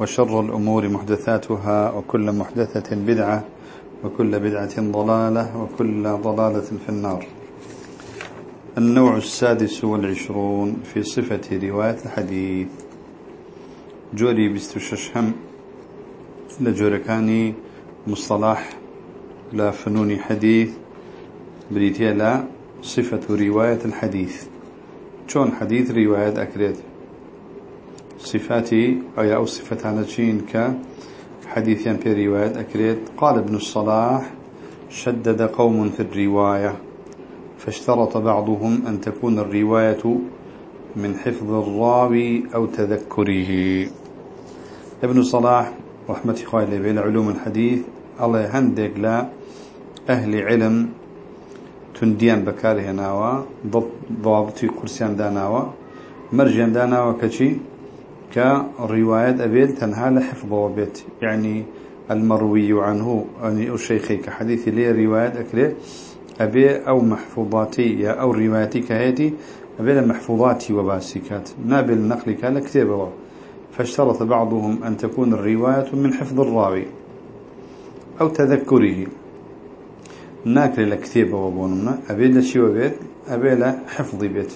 وشر الأمور محدثاتها وكل محدثة بدعة وكل بدعة ضلالة وكل ضلالة في النار. النوع السادس والعشرون في صفة رواية الحديث. جوري بستششهم لجوركاني مصطلح لا فنون حديث. بريتيا لا صفة رواية الحديث. شون حديث رواية أكريت؟ صفاتي أو صفتها نشين كحديث في رواية أكريت. قال ابن الصلاح شدد قوم في الرواية فاشترط بعضهم أن تكون الرواية من حفظ الراوي أو تذكره. ابن صلاح رحمة خالي بين علوم الحديث الله هندق لا أهل علم تنديان بكاره ناوا ضابطي قرسيان داناوا مرجان داناوا كشي كرواية أبيد تنهى لحفظ وبيت يعني المروي عنه يعني الشيخي كحديث لي رواية أكله أبي أو محفوظاتي أو رواياتي كهيتي أبي محفوظاتي وباسكات. ما بالنقل كان كتابة فاشترط بعضهم أن تكون الرواية من حفظ الراوي أو تذكره. ناكل لكتابه وبوننا أبي لشي وبيت أبي لحفظ بيت.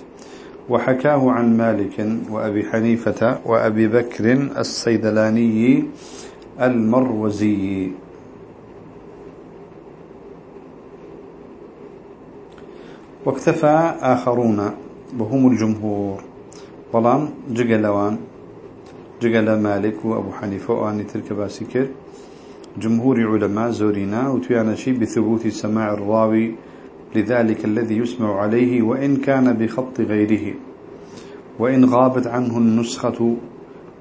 وحكاه عن مالك وأبي حنيفة وأبي بكر الصيدلاني المروزي. واكتفى آخرون وهم الجمهور. ولان جقلوان جقل مالك وأبو حنيفة وأني تلك باسكر. جمهور علماء زورنا وتيانا شي بثبوت سماع الراوي لذلك الذي يسمع عليه وإن كان بخط غيره وإن غابت عنه النسخة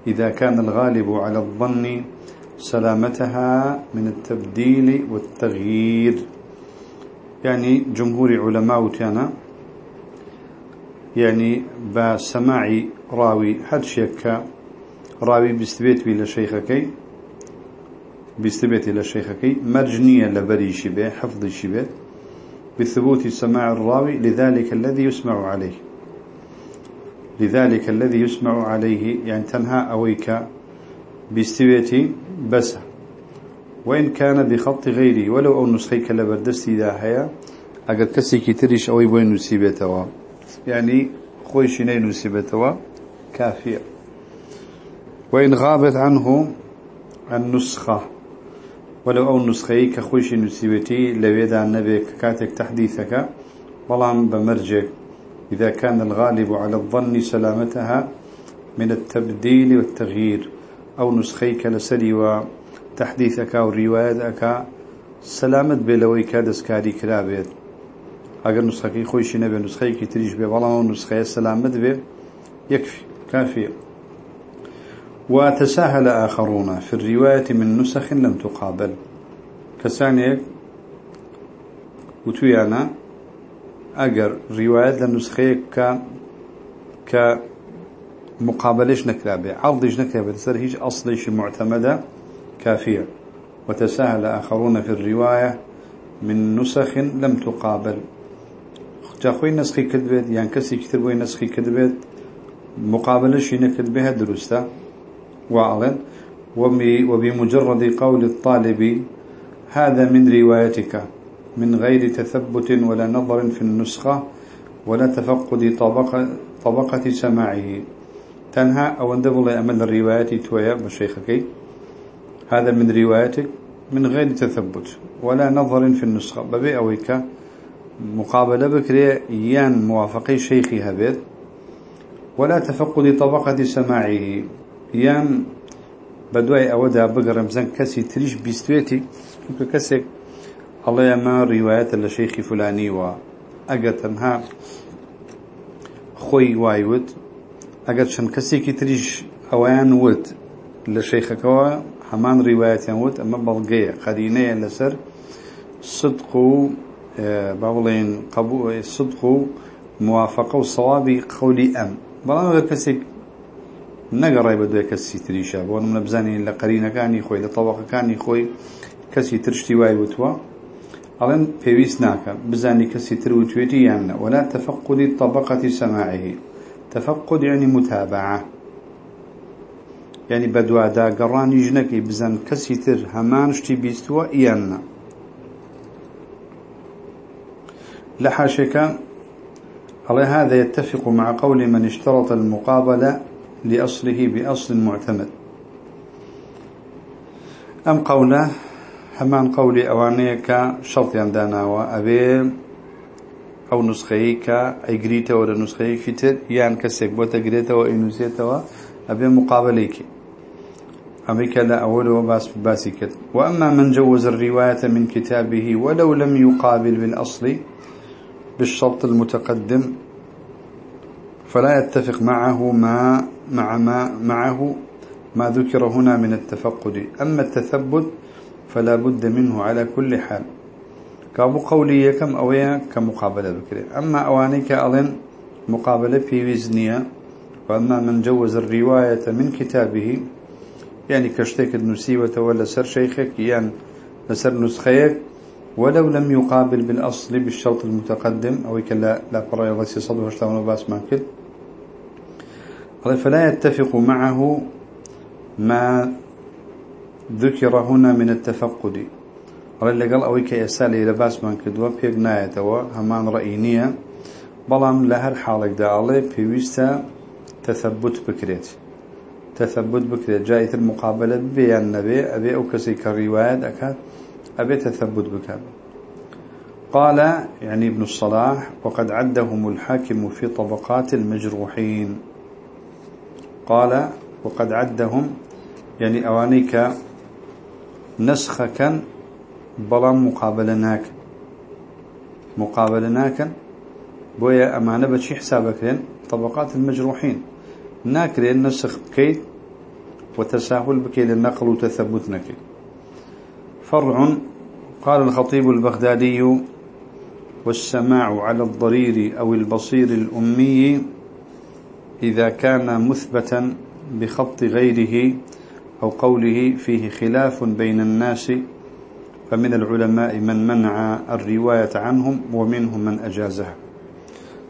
إذا كان الغالب على الظن سلامتها من التبديل والتغيير. يعني جمهور علماء تانا يعني بسماع راوي هل شيك راوي بيستبيت بلا شيخكي بيستبيت إلى شيخكي مرجنية لبري شبه حفظ شبه. بثبوت سماع الراوي لذلك الذي يسمع عليه. لذلك الذي يسمع عليه يعني تنهى أويك بستويتي بس وإن كان بخط غيري ولو أو نسخيك لبردستي ذا هيا أقد كسيكي تريش أوي بوين نسيبتوا. يعني خويش نين نسيبتوا. كافية. وإن غابت عنه النسخة. ولو أو نسخي كخوش نسيبتي لبيدا النبي كاتك تحديثك والله بمرجك إذا كان الغالب على الظن سلامتها من التبديل والتغيير. أو نسخيك لسلي وتحديثك أو روايتك سلامت بلوي كادسكاري كرابيت. أجر نسخك خويش نبي نسخيك تريش بي والله نسخي سلامت به يكفي كافي وتساهل آخرون في الرواية من نسخ لم تقابل. كسانيك وتويانا اگر روايات لنسخة ك ك مقابلش نكرابة. عرضش نكرابة تسر هيج أصليش معتمدة كافية. وتساهل آخرون في الرواية من نسخ لم تقابل. جاخوي نسخي كذبت يعني كسي كتبوي نسخي كذبت مقابلش نكذبها درسته؟ وعلا وبمجرد قول الطالب هذا من روايتك من غير تثبت ولا نظر في النسخة ولا تفقد طبقة, طبقة سماعه. تنهى أو أندبل أمل الروايات تويا بشيخك هذا من رواياتك من غير تثبت ولا نظر في النسخة. ببي أويك مقابلة بكري يان موافقي شيخي هبيت ولا تفقد طبقة سماعه. یان بە دوای ئەوەدا بگەڕم زەن کەسی تریش بیستێتی کە کەسێک ئەڵەیە ما ڕیواەتە لە شەیخی فلانیوە. ئەگەر تەنها خۆی وایوت ئەگەر چەند کەسێکی تریش ئەویان وت لە شەیخەکەەوە هەمان ڕیواەتیان وت ئەمە بەڵگەیە قەرینەیە لەسەر صدق و با بڵێن قبوو صدق و موافقه و سەوابی قولی ئەم. بەڵام ئەگەر کەسێک نەگەڕای بە دوێ کەسی تریشە. بۆ منە بزانین لە قەرینەکانی خۆی لە تەواقەکانی خۆی کەسی ترشتی وای وتوە ئەڵێن پێویست ناکە بزانی کەسی تر وتوێتی یانە. وەلا تەفقودی طبقەتی سەماعهی تەفقود یعنی متابعه. یعنی بەدوادا گەڕانی ژنەکەی بزان کەسی تر. هەمان شتی بیستوە یانە. لە حاشەکە هذا يتفق مع قول من اشترط المقابلة لأصله بأصل معتمد. أم قوله همان قولي أوانيك شرط يندانا وأبي أو نسخيك أي قريتة ولا نسخيك شتر يان كسيك بوتا قريتة وإنوسيته أبي مقابليك. أمريكا لا أول وباس باسكت وأما من جوز الرواية من كتابه ولو لم يقابل بالأصل بالشرط المتقدم فلا يتفق معه ما مع ما معه ما ذكر هنا من التفقد. أما التثبت فلا بد منه على كل حال. كابو قولي كم أويا كمقابلة بكري أما أوانيك أظن مقابلة في وزنية وأما من جوز الرواية من كتابه يعني كشتك النسيوة ولا سر شيخك يعني لسر نسخيك ولو لم يقابل بالأصل بالشرط المتقدم أو كلا لا فرأي الله صدوه اشتغل باس ما كد فلا يتفق معه ما ذكر هنا من التفقد. قال قال أوي كيسالي لباس من كدوا بيق نايتوا همان رأينية بلام لهر حالك دا علي بيويستا تثبت بكريت. تثبت بكريت. جاية المقابلة بيان نبي أبي أو كسي كالروايات أكاد أبي تثبت بك قال يعني ابن الصلاح وقد عدهم الحاكم في طبقات المجروحين. قال وقد عدهم. يعني أوانيك نسخ كان بلام مقابلناك. مقابلناك بويا أمانة بشي حسابك لين طبقات المجروحين. ناكرين نسخ بكيت وتساهل بكي للنقل وتثبتنك فرع قال الخطيب البغدادي والسماع على الضرير أو البصير الأمي إذا كان مثبتا بخط غيره أو قوله فيه خلاف بين الناس فمن العلماء من منع الرواية عنهم ومنهم من أجازها.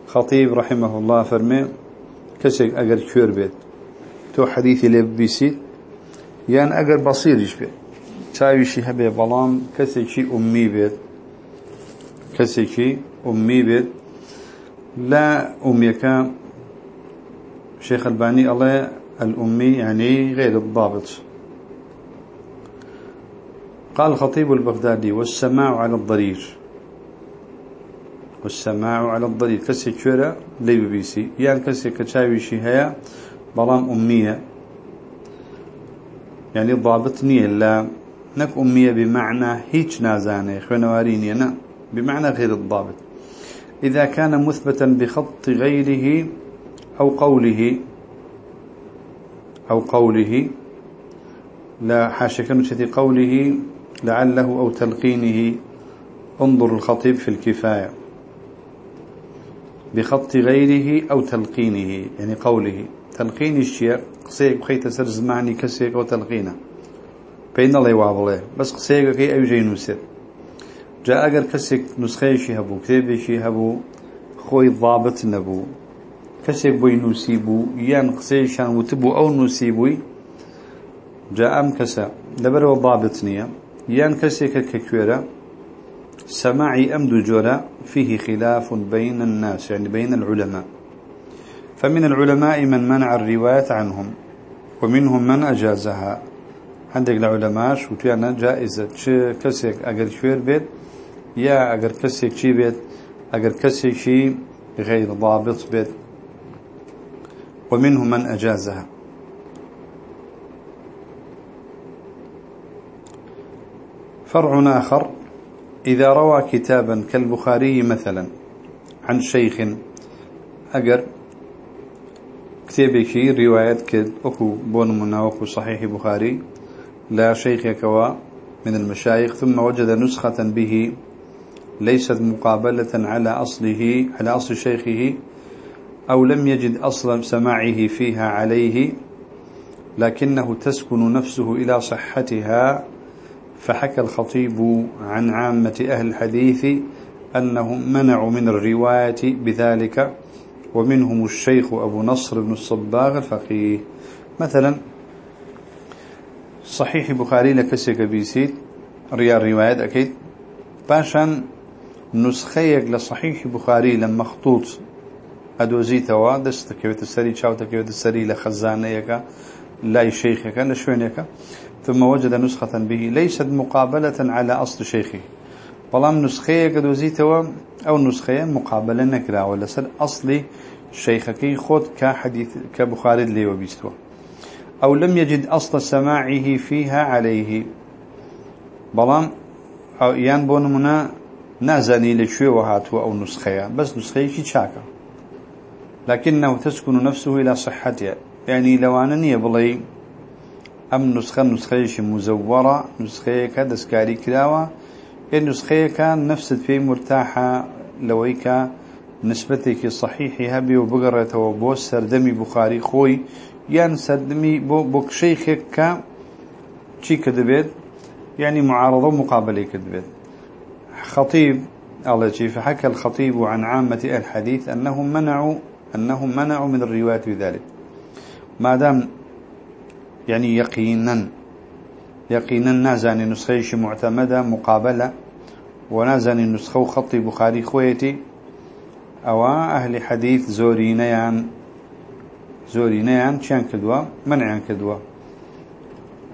خطيب رحمه الله فرمي كسك أجر كير بيت تو حديثي لبيسي يعني أجر بصير بيت. تاويشي هبه بلان كسيكي أمي بيت كسيكي أمي بيت. لا أميك شيخ الباني الله الأمي يعني غير الضابط. قال الخطيب البغدادي والسماع على الضرير. والسماع على الضرير. كسي كورا لي بي سي يعني كسي كتاويشي هيا بلام أمية. يعني ضابطني لا. نك أمية بمعنى هيج نازاني خوانواريني أنا. بمعنى غير الضابط. إذا كان مثبتا بخط غيره أو قوله أو قوله لا حاشك نشتي قوله لعله أو تلقينه انظر الخطيب في الكفاية. بخط غيره أو تلقينه يعني قوله. تلقين الشيء قصيك بخيت سر زماني كسيك وتلقينه بين الله يوابله بس قصيك كي أي جاي نوسر جاء أجر كسيك نسخة شي هبو كتاب هبو خوي ضابط نبو. كسيك بوي نسيبو يان قصيشان وتبو أو نسيبوي جاء أم كسا. لبرو ضابط نية يان كسيك ككويرة سماعي أم دجورة فيه خلاف بين الناس يعني بين العلماء. فمن العلماء من منع الرواية عنهم ومنهم من أجازها. عندك العلماء شو تيانا جائزة. كسيك أجر شوير بيت يا أجر كسيك شي بيت أجر كسيك شي غير ضابط بيت. ومنهم من أجازها. فرع آخر إذا روى كتابا كالبخاري مثلا عن شيخ أجر كتابك رواية كد أكو بون مناوك صحيح بخاري لا شيخ كوا من المشايخ ثم وجد نسخة به ليست مقابلة على أصله على أصل شيخه أو لم يجد أصل سماعه فيها عليه لكنه تسكن نفسه إلى صحتها. فحكى الخطيب عن عامة أهل الحديث أنهم منعوا من الرواية بذلك ومنهم الشيخ أبو نصر بن الصباغ الفقيه. مثلا صحيح بخاري لكسيك بيسيد ريال روايات أكيد. باشان نسخيك لصحيح بخاري لما خطوط أدوزيتوا دست كيوت السري شاوت كيوت السري لخزانيك لا شيخك لشوينك ثم وجد نسخة به ليست مقابلة على أصل شيخه. بلام نسخية كدوزيتوا أو نسخية مقابلة نكرا ولا سر أصل شيخك خود كحديث كبخاري اللي وبيستوا أو لم يجد أصل سماعه فيها عليه. بلام أو يان بون منا نازني لشوي وهاتوا أو نسخية بس نسخية كي شاكا لكنه تسكن نفسه إلى صحتها. يعني لو أنا نية بلي أم نسخة نسخة مزورة نسخة كدسكاري كلاوة النسخة كان نفس في مرتاحة لويك نسبتك صحيح هبي وبقرة وبوس سردمي بخاري خوي يعني سردمي بوك شيخك كا شي كدبت يعني معارضة مقابلة كدبت خطيب الله فحكى الخطيب عن عامة الحديث أنهم منعوا أنهم منعوا من الرواية بذلك. ما دام يعني يقينا يقينا نازاني نسخيش معتمدة مقابلة ونازاني نسخة خطي بخاري خويتي أو أهل حديث زورينيان زورينيان شان كدوا؟ منعان كدوا.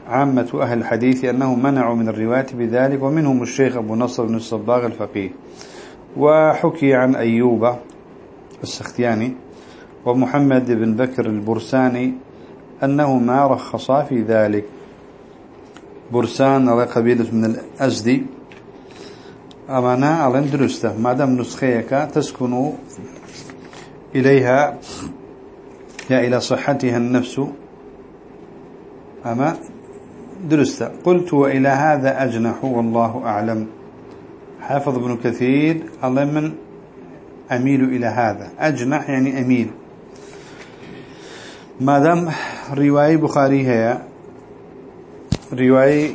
عامة أهل الحديث أنه منعوا من الرواية بذلك ومنهم الشيخ أبو نصر بن الصباغ الفقيه. وحكي عن أيوب السختياني. ومحمد بن بكر البرساني أنهما رخصا في ذلك. برسان على قبيلة من الأزدي. أمانا على درسته ما دام نسخيك تسكن إليها. يا إلى صحتها النفس. أما درستة. قلت وإلى هذا أجنح والله أعلم. حافظ ابن كثير الله من أميل إلى هذا. أجنح يعني أميل. ما دام رواية بخاري هي رواية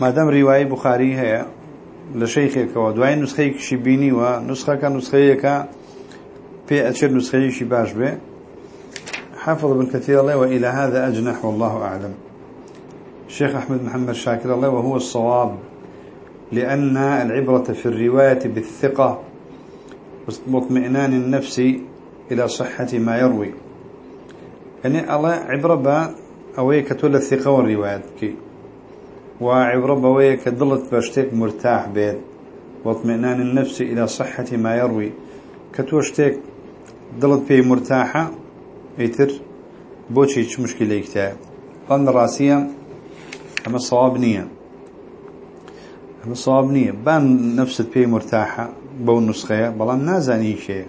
ما دام رواية بخاري هي لشيخك ودواي نسخيك شبيني ونسخك نسخيك في أشر نسخيك شباش به حافظ ابن كثير الله وإلى هذا أجنح والله أعلم. الشيخ أحمد محمد شاكر الله وهو الصواب لأن العبرة في الرواية بالثقة واطمئنان النفس إلى صحة ما يروي. يعني الله عبرة با أويك تولى الثقة والروايات كي. وعبرة بويك ضلت باشتيك مرتاح بيت. واطمئنان النفس إلى صحة ما يروي. كتوشتيك ضلت بي مرتاحة يتر بوشي مشكلة يكتاب قلنا راسيا أما الصواب نية. أما الصواب نية. بان نفسك بي مرتاحة. بو نسخة بلان نازاني شيء.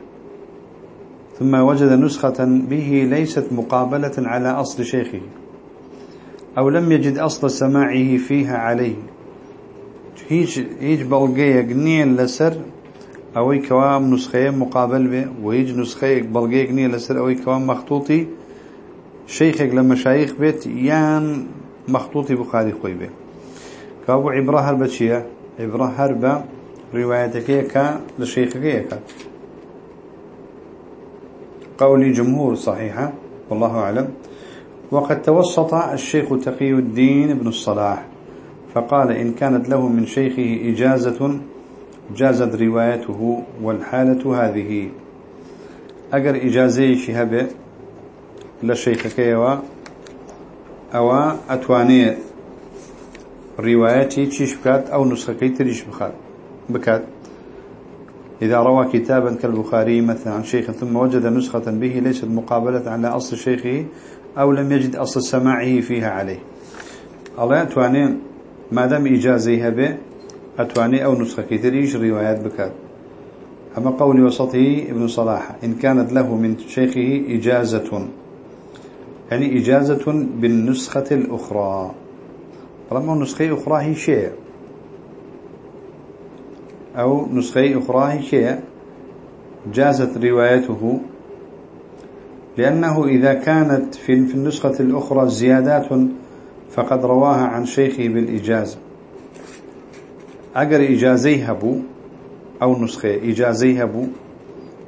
ثم وجد نسخة به ليست مقابلة على أصل شيخه أو لم يجد أصل سماعه فيها عليه. هيج هيج بلغية قنية لسر أو كوام نسخة مقابل به وهيج نسخة بلغية قنية لسر أو كوام مخطوطي. شيخك لما شايخ بيت يان مخطوطي بخاري خوي به كابو عبرة هربة عبرة هربة. روايتك كا قولي جمهور صحيحة والله أعلم. وقد توسط الشيخ تقي الدين بن الصلاح فقال إن كانت له من شيخه إجازة جازت روايته والحالة هذه. أجر إجازي شهبه لشيخك يوا أو أتواني روايتي تشيش بكات أو نسخة تريش بخات. بكات. إذا روى كتابا كالبخاري مثلا عن شيخ ثم وجد نسخة به ليست مقابلة على أصل شيخه أو لم يجد أصل سماعه فيها عليه. الله أتواني ما دام إجازيها به أتواني أو نسخة كتريش روايات بكات؟ أما قول وسطه ابن صلاح إن كانت له من شيخه إجازة. يعني إجازة بالنسخة الأخرى. طالما نسخة أخرى هي شيء. أو نسخة أخرى هي جازت روايته لأنه إذا كانت في النسخة الأخرى زيادات فقد رواها عن شيخه بالإجازة. أجر إجازي هبو أو نسخة إجازي هبو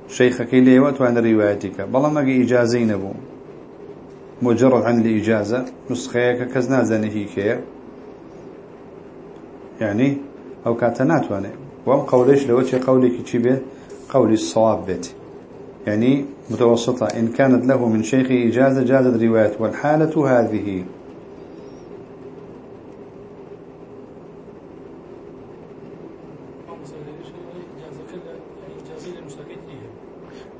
شيخك اللي وأن روايتك. بلا ما إجازي نبو مجرد عن الإجازة نسخة كزنا زنهيك يعني أو كاتنات وأنا وام قوليش لو قولك تشبه قول الصواب بيت. يعني متوسطة إن كانت له من شيخ إجازة جازت رواية والحالة هذه.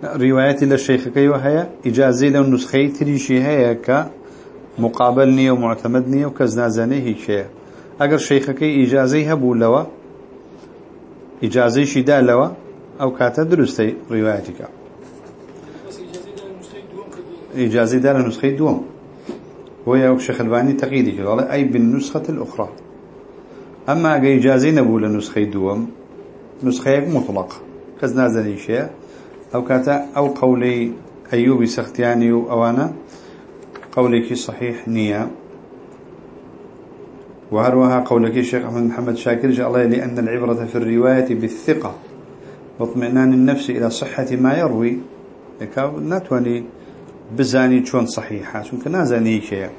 روايتي للشيخ كي وهي إجازة للنسخة تريشي هي كمقابلني ومعتمدني وكزنازاني هي شيء شيخ كي إجازة هبو إجازة شدا لوا أو كاتا درستي روايتك إجازة دار النسخة دوم. وهي الشيخ الباني تقييدي قال أي بالنسخة الأخرى. أما إجازة نبو للنسخة دوم نسخة مطلقة كزنازاني شيء أو كاتا أو قولي أيوب سختياني أوانا قولك صحيح نية. وهروها قولك الشيخ أحمد محمد شاكر جاء الله لأن العبرة في الرواية بالثقة. واطمئنان النفس إلى صحة ما يروي. ناتواني بزاني شون صحيحة. شون نازاني شيء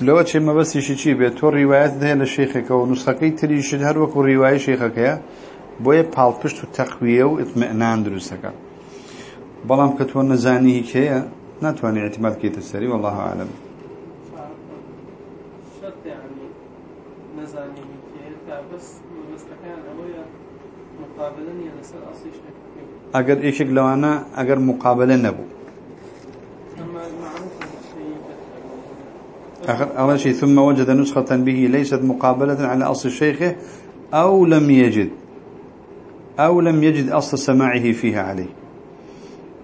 لو شيء ما بس يشي شيء بيت روايات ده للشيخك ونسخة تريش هر وكو رواية شيخك بويا بالبشت وتقوية واطمئنان دروسك بلام كتوان نزانيه كيا ناتواني اعتماد كيت السري والله أعلم شرط يعني نزانيه كيا بس بس كان أبويا مقابلا إيشك لو أنا أجر مقابلة نبو أول شيء ثم وجد نسخة به ليست مقابلة على أصل الشيخ أو لم يجد أو لم يجد أصل سماعه فيها عليه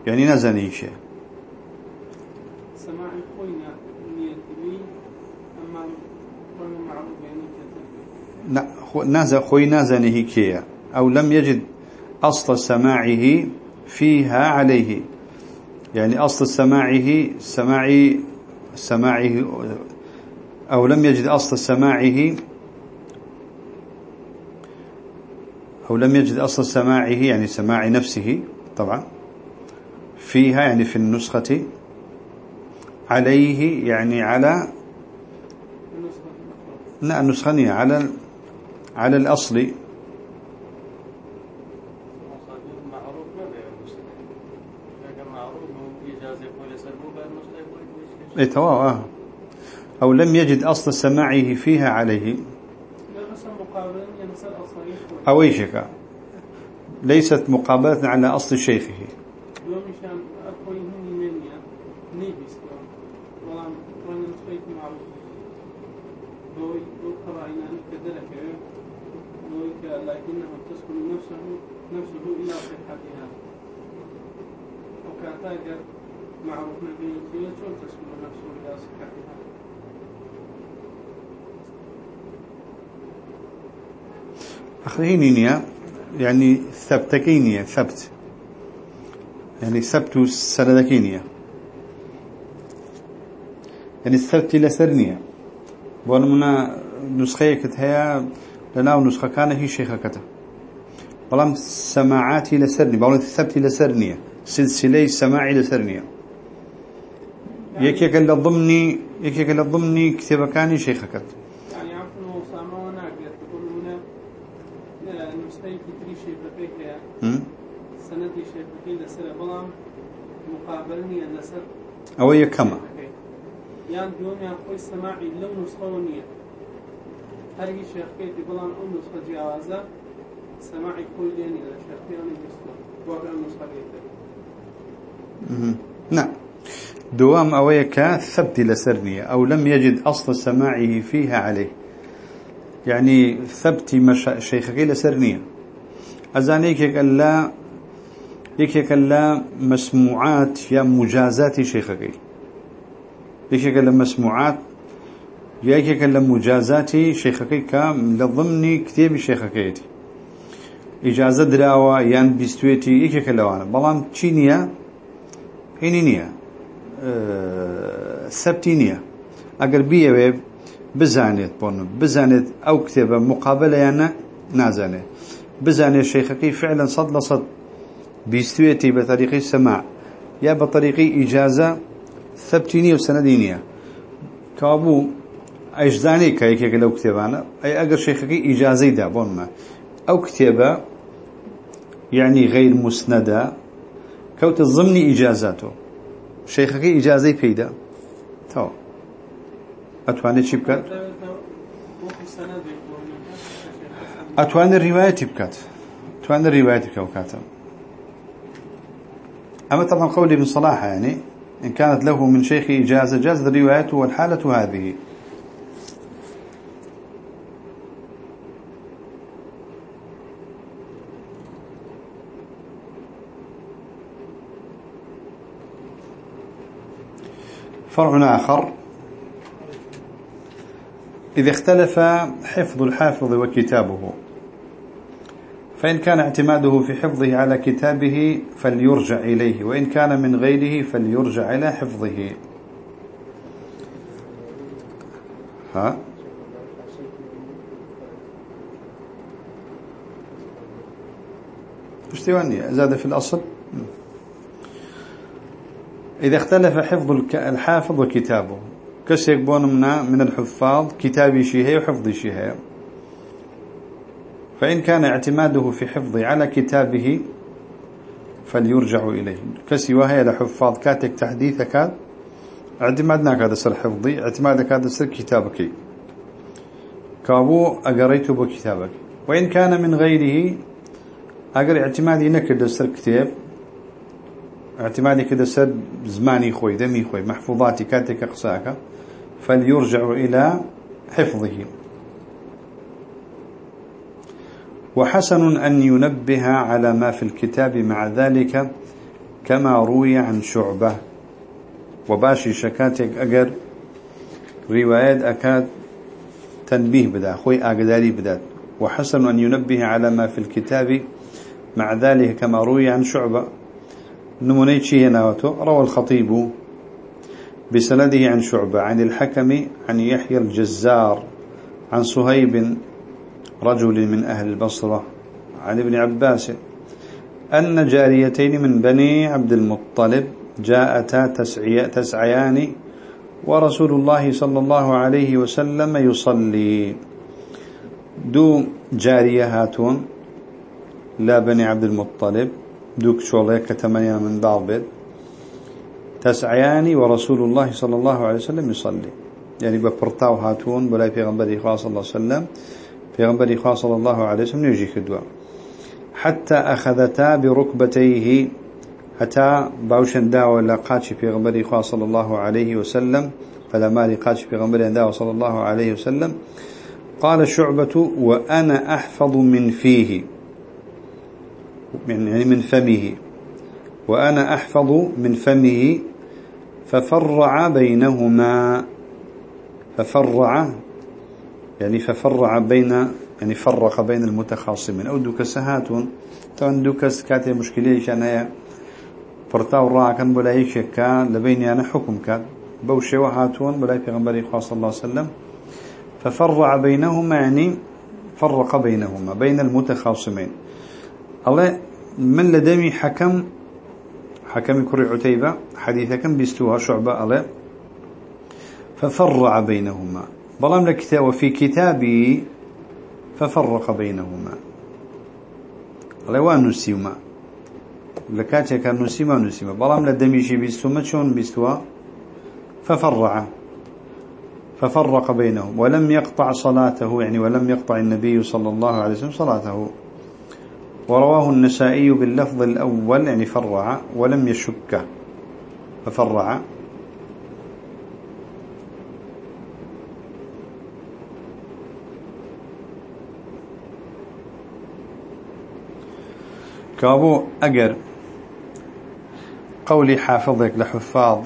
يعني نزل شيء سماع خوينا نيتبي أما معروف يعني لا نازل خوينا زنه كيا أو لم يجد أصل سماعه فيها عليه. يعني أصل سماعه سماعي سماعه أو لم يجد أصل سماعه أو لم يجد أصل سماعه يعني سماع نفسه طبعا فيها يعني في النسخة عليه يعني على لا النسخة على على الأصل. اي آه. أو لم يجد أصل سماعه فيها عليه. أو شيء ليست مقابلة على أصل شيخه. لكنه تسكن نفسه نفسه إلى صحتها نبيه تسكن نفسه إلى صحتها أخريني يعني ثبتكينية ثبت. يعني ثبت سردكينية يعني الثبت لسرنية منا نسخة كتها لنا ونسخة كان هي شيخة كتها بلام سماعاتي لسرني بلام الثبت لسرنية سلسلة سماعي لسرنية يكيك اللي ضمني يكيك اللي ضمني كتابة كاني شيخة كتها سندي شيخين لسر بلام مقابلني لسر أو هي كما. يان دوم يان خوي سماعي لو نسخونية هرقي شيخين بلام أم نسخة جوازة سماعي كل ديني لشيخين نسخة. وابع نسخة نعم دوام أويك ثبت لسرنية أو لم يجد أصل سماعه فيها عليه يعني ثبت مش شيخك لسرنية أزان يكيك ألا يكيك ألا مسموعات يا مجازات شيخكي يكيك ألا مسموعات يكيك ألا مجازات شيخكي كام لضمن كتاب شيخكي إجازة دراوة يان بيستويتي يكيك ألا وأنا بلان تشينيا هينينيا أه سبتينيا أقر بيه بزانيت بون بزانيت أو كتابة مقابلة يعني نازانه بزاني الشيخكي فعلا صد لصد بيستويتي بطريق السماع يا بطريق إجازة ثبتينية وسندينية كابو أجزاني كايك لو كتابانا أي أقر شيخكي إجازي دا بون ما أو كتابة يعني غير مسندة كوت الضمن إجازاته شيخكي إجازي بيدا تو أتواني شي بكات أتواني الرواية بكات أتواني الرواية كوكاتا أما طبعا قولي ابن صلاح يعني إن كانت له من شيخ إجازة جاز الرواية والحالة هذه. فرع آخر. إذا اختلف حفظ الحافظ وكتابه. فإن كان اعتماده في حفظه على كتابه فليرجع إليه وإن كان من غيره فليرجع إلى حفظه. ها؟ اشتواني زاد في الأصل؟ إذا اختلف حفظ الحافظ وكتابه كسيك بون منا من الحفاظ كتابي شيهي وحفظي شيهي. فإن كان اعتماده في حفظه على كتابه فليرجع إليه. كسي وهي لحفاظ كاتك تحديث كاد اعتمادنا كاد سر حفظي. اعتمادك كاد سر كتابك. كابو أقريت بكتابك وإن كان من غيره أقر اعتمادي نكد سر كتاب. اعتمادي كده سر زماني خوي دمي خوي محفوظاتي كاتك أقساك فليرجع إلى حفظه. وحسن أن ينبه على ما في الكتاب مع ذلك كما روي عن شعبة. وباشي شكاتك أجر روايات أكاد تنبيه بدا خوي أقداري بدات وحسن أن ينبه على ما في الكتاب مع ذلك كما روي عن شعبة. نمونيتشي هنا روى الخطيب بسنده عن شعبة عن الحكم عن يحيى الجزار عن صهيب رجل من أهل البصرة عن ابن عباس. أن جاريتين من بني عبد المطلب جاءتا تسعيان ورسول الله صلى الله عليه وسلم يصلي. دو جارية هاتون لا بني عبد المطلب دوك شوليك كتمنيا من ضابط تسعيان ورسول الله صلى الله عليه وسلم يصلي. يعني بفرطاو هاتون بلاي في غنبري خاص الله صلى في غنبري خاص الله عليه وسلم يجي كدوا حتى أخذتا بركبتيه حتى باوشن داو لقاتش في غنبري خاص الله عليه وسلم فلما لقاتش في غنبري داو صلى الله عليه وسلم. قال شعبة وأنا أحفظ من فيه. يعني من فمه. وأنا أحفظ من فمه ففرع بينهما. ففرع يعني ففرع بين يعني فرق بين المتخاصمين. أو دوكس هاتون تون دوكس كاتي مشكلة كان هي فرتاو را كان بلا يشكا لبين أنا حكم كان. بوشي وهاتون بلا غنبري صلى الله عليه وسلم ففرع بينهما يعني فرق بينهما بين المتخاصمين. الله من لدمي حكم حكم كري عتيبة حديثا كم بيستوها شعبة عليه ففرع بينهما. بلام لكتاب وفي كتابي ففرق بينهما. وان نسيما لكاتي كان نسيما. نسيما بلام لدميشي بيستوما. شون بيستوا؟ ففرع. ففرق بينهم. ولم يقطع صلاته يعني ولم يقطع النبي صلى الله عليه وسلم صلاته. ورواه النسائي باللفظ الأول يعني فرع ولم يشك. ففرع. كابو أجر. قولي حافظك لحفاظ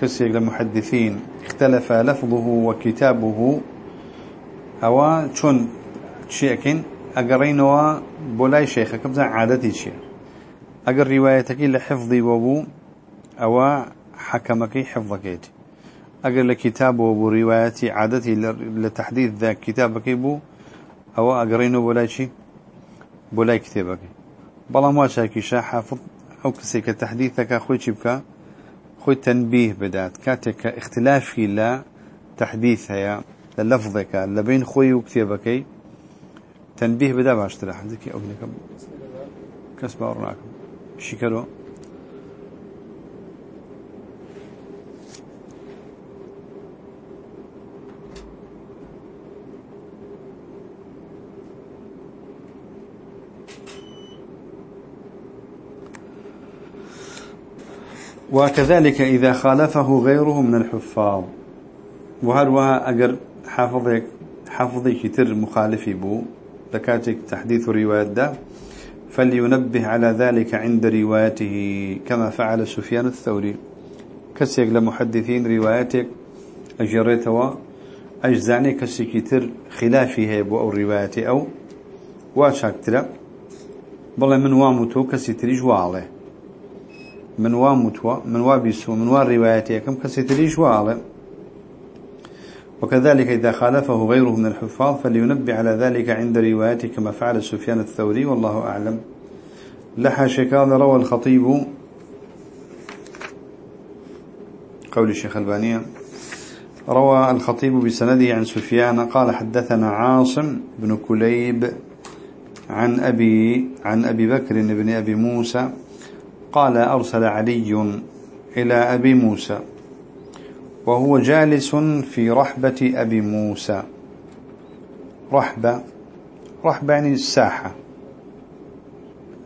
كسيك لمحدثين. اختلف لفظه وكتابه. أو شون شيكين أجرينوا بولاي شيخ كم عادتي شيء أجر روايتك لحفظي وبو. أو حكمك حفظك أجر لكتاب وبو. روايتي عادتي لتحديث ذا كتابك بو. أو أجرينوا بولاي شيء بولاي كتابك بلا ما شاكي حافظ أو كسيك تحديثك أخوي شبك خوي تنبيه بدات. كاتك اختلافي لا تحديث هيا للفظك لبين خوي وكتابك تنبيه بدا باشترى حدك أو لك كسب أورناكم شكرا وكذلك إذا خالفه غيره من الحفاظ. وهل وها أجر حافظك حافظي كتر مخالفي بو. ذكاتك تحديث رواية ده. فلينبه على ذلك عند روايته كما فعل سفيان الثوري. كسيك لمحدثين رواياتك. أجريتوا. أجزعني كسيكتر خلافي هيبو أو رواياتي أو. واشاكتر بل من وامتو كسيتريج واله من وامتوا من وابيسو من والرواياتي كم كسيتريج واله وكذلك إذا خالفه غيره من الحفاظ فلينبه على ذلك عند روايته كما فعل سفيان الثوري والله أعلم. لحى شكال روى الخطيب قول الشيخ البانية روى الخطيب بسنده عن سفيان قال حدثنا عاصم بن كليب عن أبي عن أبي بكر بن أبي موسى قال أرسل علي إلى أبي موسى وهو جالس في رحبة أبي موسى. رحبة رحبة يعني الساحة.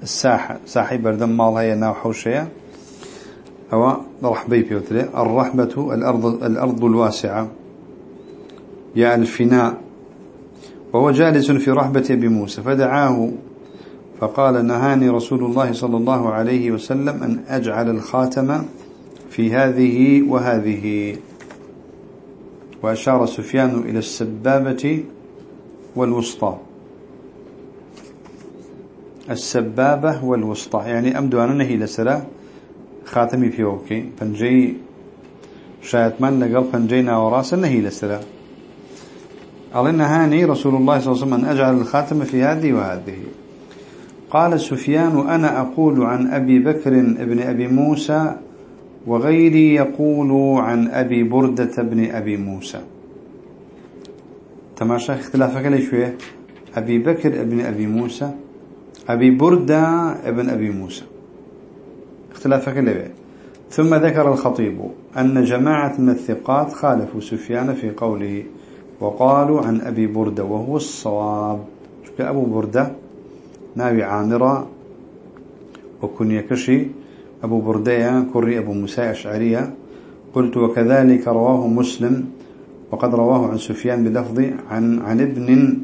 الساحة ساحة بردم مال هي ناو حوشية. أو رحبي بيوتري الرحبة الأرض, الأرض الواسعة. يا الفناء. وهو جالس في رحبة أبي موسى فدعاه فقال نهاني رسول الله صلى الله عليه وسلم أن أجعل الخاتم في هذه وهذه. وأشار سفيان إلى السبابة والوسطى. السبابة والوسطى. يعني أمدو أنه لسلا خاتمي في أوكي. فنجي شايت من لقل فنجينا وراسا نهي لسلا قال هاني رسول الله صلى الله عليه وسلم أن أجعل الخاتم في هذه وهذه. قال سفيان أنا أقول عن أبي بكر ابن أبي موسى وغيري يقول عن أبي بردة بن أبي موسى. تماشى اختلافك شوية؟ أبي بكر ابن أبي موسى أبي بردة ابن أبي موسى. اختلافك ليه ثم ذكر الخطيب أن جماعة من الثقات خالفوا سفيان في قوله وقالوا عن أبي بردة وهو الصواب. أبو بردة ناوي عامرة وكنيكشي أبو بردية كري أبو موسى أشعرية قلت وكذلك رواه مسلم وقد رواه عن سفيان بلفظ عن عن ابن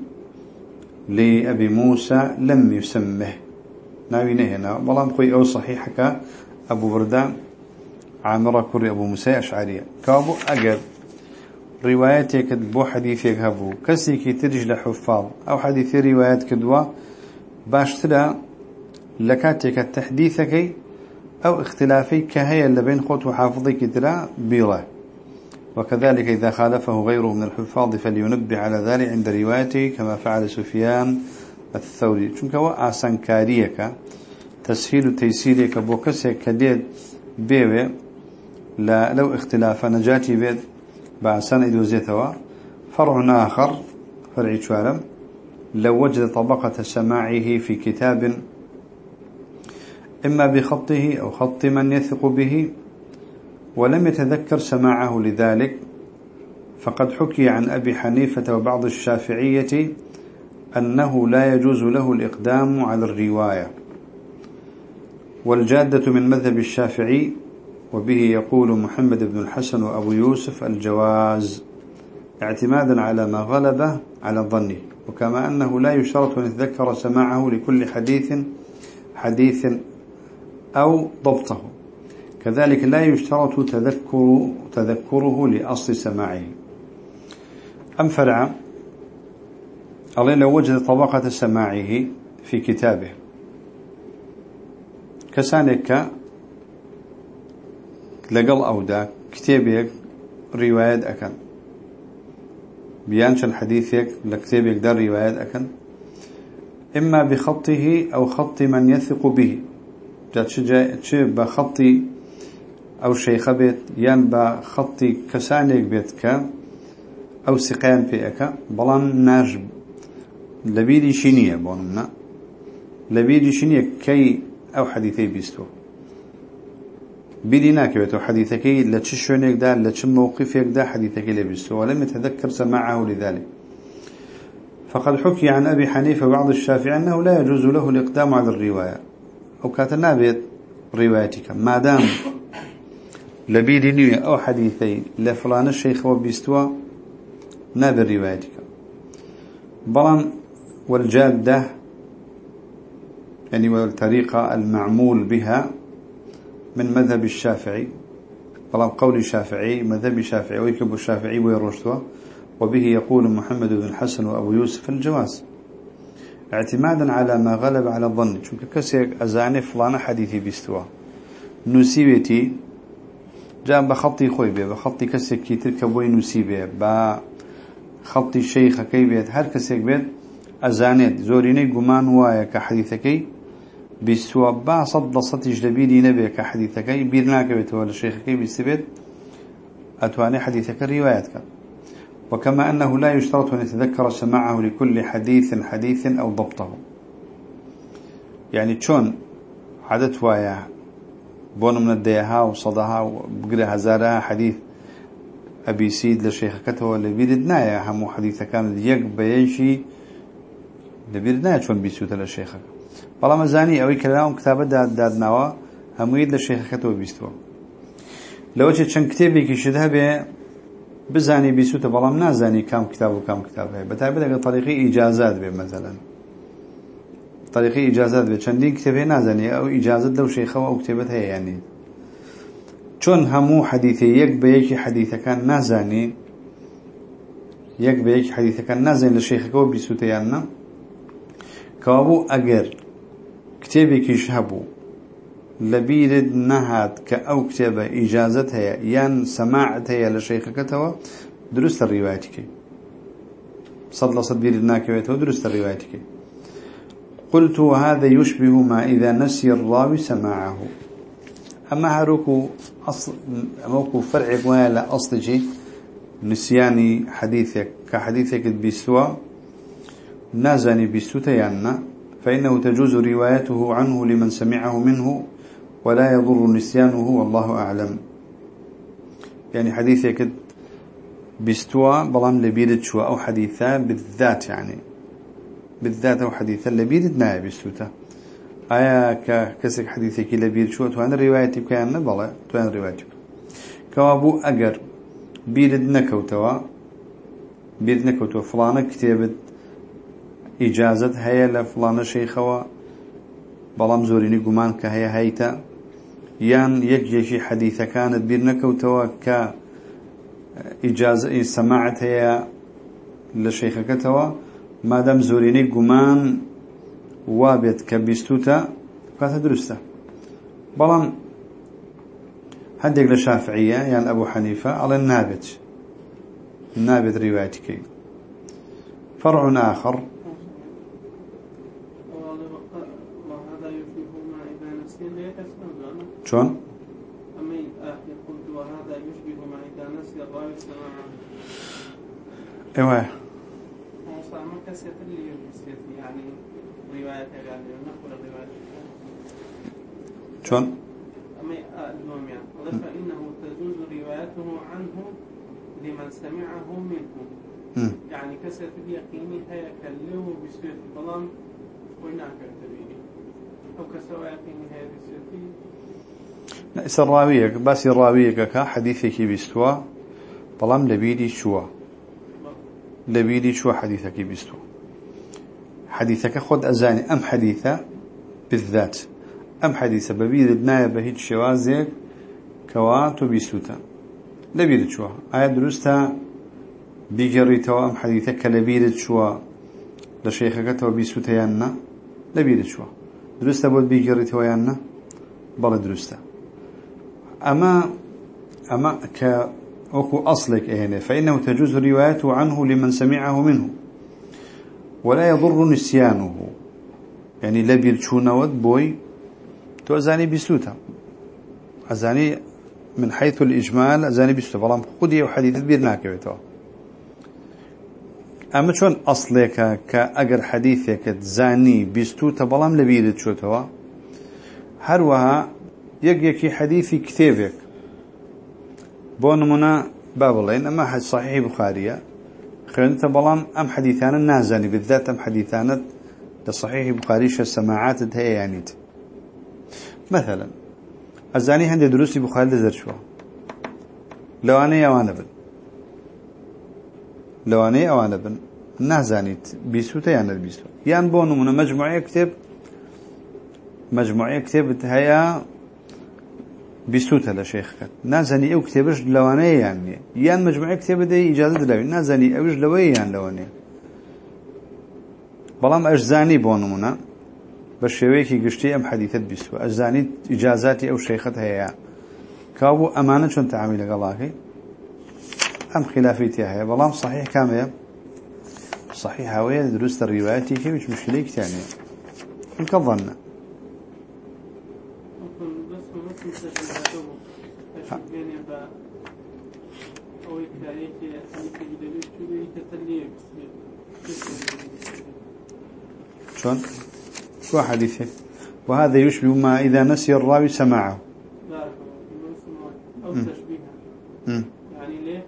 لأبي موسى لم يسمه. ناوي هنا والله مخوي أو صحيحك أبو بردة عامرة كري أبو موسى أشعرية كابو أجر روايتك بو حديثك هبو كسي كي ترج لحفاظ أو حديث روايات كدوة باشترى لكاتك التحديثك أو اختلافي كهي لبين خوت وحافظي كتلا بيرة وكذلك إذا خالفه غيره من الحفاظ فلينبه على ذلك عند روايته كما فعل سفيان الثوري. چونك وآسان كاريك تسهيل تيسيرك بوكسك كديد بيوي لا لو اختلاف نجاتي بيد بأسان إدوزيتوا. فرع آخر فرع شوالم لو وجد طبقة سماعه في كتاب إما بخطه أو خط من يثق به ولم يتذكر سماعه لذلك فقد حكي عن أبي حنيفة وبعض الشافعية أنه لا يجوز له الإقدام على الرواية. والجادة من مذهب الشافعي وبه يقول محمد بن الحسن وأبو يوسف الجواز اعتمادا على ما غلب على الظن. وكما أنه لا يشترط أن يتذكر سماعه لكل حديث حديث أو ضبطه. كذلك لا يشترط تذكر تذكره لأصل سماعه. أم فرع الله لو وجد طبقة سماعه في كتابه. كسانك لقل أو دا كتابك رواية أكن. بيانش حديثك لكتابك دار رواية أكن. إما بخطه أو خط من يثق به. جات بخطي أو شيخ بيت يان بخطي كسانك بيت ك أو سقيان فيك بلان ناجب لبيدي شينية بوننا. لبيدي شينية كي أو حديثي بيستو. بيدي ناكبت حديثك لتششونك دا لتش موقفك دا حديثك لبيستو ولم يتذكر سماعه لذلك. فقد حكي عن أبي حنيفة وبعض الشافعي أنه لا يجوز له الإقدام على الرواية. أو كاتنا بيت روايتك. ما دام لبيدي نية أو حديثي لفلان الشيخ وبيستوى نابر روايتك. بلان والجادة يعني والطريقة المعمول بها من مذهب الشافعي بلان قول الشافعي مذهب الشافعي ويكب الشافعي ويرشتوى وبه يقول محمد بن الحسن وأبو يوسف الجواز. اعتمادا على ما غلب على الظن شو كسيك أزاني فلان حديثي بيستوى نسيبتي جاء بخطي خوي بيه بخطي كسيك كي تلك بوي نسيبه بخطي الشيخ كي بيت هر كسيك بيت أزانيت زوريني قمان وايا كحديثكي بيستوى با صد لصت جلبيدي نبي كحديثكي بيرناك بيت ولا الشيخ كي بيستبيت أتواني حديثك روايتك وكما أنه لا يشترط أن يتذكر سماعه لكل حديث حديث أو ضبطه. يعني تشون عدت وايا بون من الديها وصدها وبقري هزارها حديث أبي سيد لشيخ كتوى اللي بيردنا يا همو حديثة كان يق بيشي بەڵام ئەزانی ئەوەی کەلاوم کتابە دادناوە هەمووی لە شێخەکەتەوە بیستەوە لەوە چێ چەند کتێبێکیشت هەبێ بزانی بیسوتە بەڵام نازانی کام کتاب و کام کتاب هەیە. بەتایبەت لەگە تاریخی ئیجازات بێ مەزەلەن تاریخی ئیجازات بێ. چەندین کتێبێ نازانی ئەو ئیجازت لەو شێخەوە ئەو کتێبەت هەیە یانی چۆن هەموو حەدیثی یەک بە یەکی حەدیثەکان نازانی یەک بە یەک حەدیثەکان نازانین لە شێخەکەەوە بیسوتەیان نە کەوا بوو ئەگەر كتابي كيشهبو لبيرد نهات كأو كتابة إجازتها يان سماعتها لشيخكتها درست الروايتك صد لصد بيرد ناكبته درست الروايتك قلت وهذا يشبه ما إذا نسي الراوي سماعه. أما هاروكو أصل موكو فرع ولا أصل شيء نسياني حديثك كحديثك بسوى نازني بسوتيانا فإنه تجوز روايته عنه لمن سمعه منه ولا يضر نسيانه والله أعلم. يعني حديثك بستوى بلام لبيرد شو أو حديثة بالذات يعني. بالذات أو حديثة لبيرد نايا بستوتا آيا كسك حديثك لبيرد شو توان روايتي كان بلا توان روايتك كوابو أجر بيرد نكوتوا بيرد نكوتوا فلانة كتابت ئیجازت هەیە لە فلانە شەیخەوە. بەڵام زۆرینی گومان کە هەیە هەیتە. یان یەکێکی حەدیثەکانت بیر نەکەوتەوە کە ئیجازی سەماعت هەیە لە شەیخەکەتەوە. مادەم زۆرینەی گومان وابێت کە بیستوتە کاتە دروستە. بەڵام هەندێک لە شافعیە یان ئەبوو حەنیفە ئەڵێن نابێت. نابێت ڕیواەتکەی فەرعون آخر نسي الراوي إيوه. يعني شلون؟ أما المهم يعني تجوز روايته عنه لمن سمعه منه. يعني كسر اليقين هي كله بسيط بلان ويناك أو كسر يقين هي بسيط ئێستا ڕاویەک باسی ڕاویەکەکە حەدیثێکی بیستووە بەڵام لەبیری چووە. لەبیری چووە حەدیثەکەی بیستووە. حەدیثەکە خۆت ئەزانی. ئەم حەدیثە بذات ئەم حەدیثە بەبیرت نایە بە هیچ شێوازێک کەوا تۆ بیستوتە لەبیرت چووە. ئایا دروستە بیگەڕیتەوە ئەم حەدیثە کە لەبیرت چووە؟ لە شەیخەکەتەوە بیستوتە یان نە؟ لەبیرت چووە. دروستە بۆت بیگەڕیتەوە یان نە؟ بەڵێ دروستە. أما أما ك أكو أصلك إهنا فإنه تجوز روايته عنه لمن سمعه منه. ولا يضر نسيانه. يعني لبير ود بوي تو أزاني بسلوتا أزاني من حيث الإجمال أزاني بسلوتا بلام خدي وحديث بيرناك بيتوا أما شون أصلك كأجر حديثك زاني بستوتا بلام لبيرت توا هروها يك حديثي كتابك بونمنا بابلين أما حد صحيح بخارية خلنت بلام أم حديثان النازاني بالذات أم حديثان لصحيح بخاري السماعات هي يعني مثلا الزاني هندي دروسي بخاري دزر شو لو أنا يوانا بن. لو أنا يوانا بن. نازانيت بيسو تيانا بيسو يان بونو من مجموعة كتاب مجموعة كتاب هيا بیستوتە لە شێخەکەت نازانی ئەو کتێبش لەوانەیەیان نیە یان مجموعی کتێب دەی ئیجازت دەلاوی نازانی ئەوش لەوەیان لەوە نیە بەڵام ئەشزانی بۆ نمونە. بە شێوەیەکی گشتی ئەم حەدیتت بیستوە. ئەشزانی ئیجازاتی ئەو شێخەت هەیە. کابوو ئەمانە چۆن تەعامی لەگەڵاکەی ئەم خلافی تیا هەیە. بەڵام صحیح کامەیە صحیح هاوەیە دروستە ڕیواەتی هیچ مشکلەی کتانێت انکە ظنە شلون؟ شو حديثه وهذا يشبه ما إذا نسي الراوي سماعه. أو تشبيها يعني ليه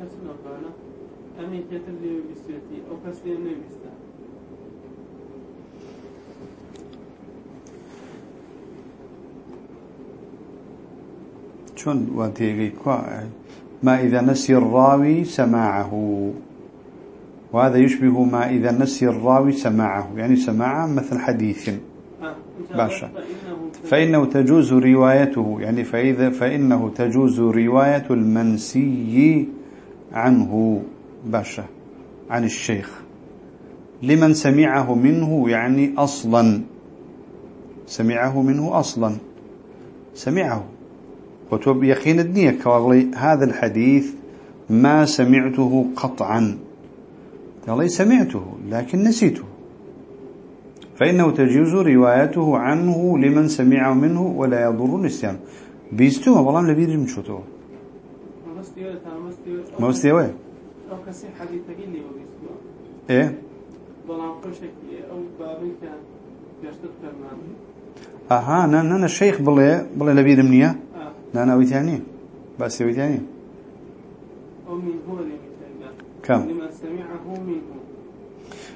كتلي بسيتي أو كسلي ما إذا نسي الراوي سماعه. وهذا يشبه ما إذا نسي الراوي سماعه. يعني سماعه مثل حديث. باشا. فإنه تجوز روايته. يعني فإذا فإنه تجوز رواية المنسي عنه. باشا عن الشيخ. لمن سمعه منه يعني أصلا. سمعه منه أصلا. سمعه. وتوب يقين الدنيا كواغلي هذا الحديث ما سمعته قطعا. قال سمعته لكن نسيته. فإنه تجوز روايته عنه لمن سمعه منه ولا يضر نسيان بيستوه والله لا بيرجم شوتو ما مستوى أو كسي حديث قلي وبيستوه إيه. بلان قشك أو يشتد كرمان أها أنا أنا الشيخ بلي بلي لبير منيا لا أنا ويتاني بس ويتاني أو كم؟ لمن سمعه منه.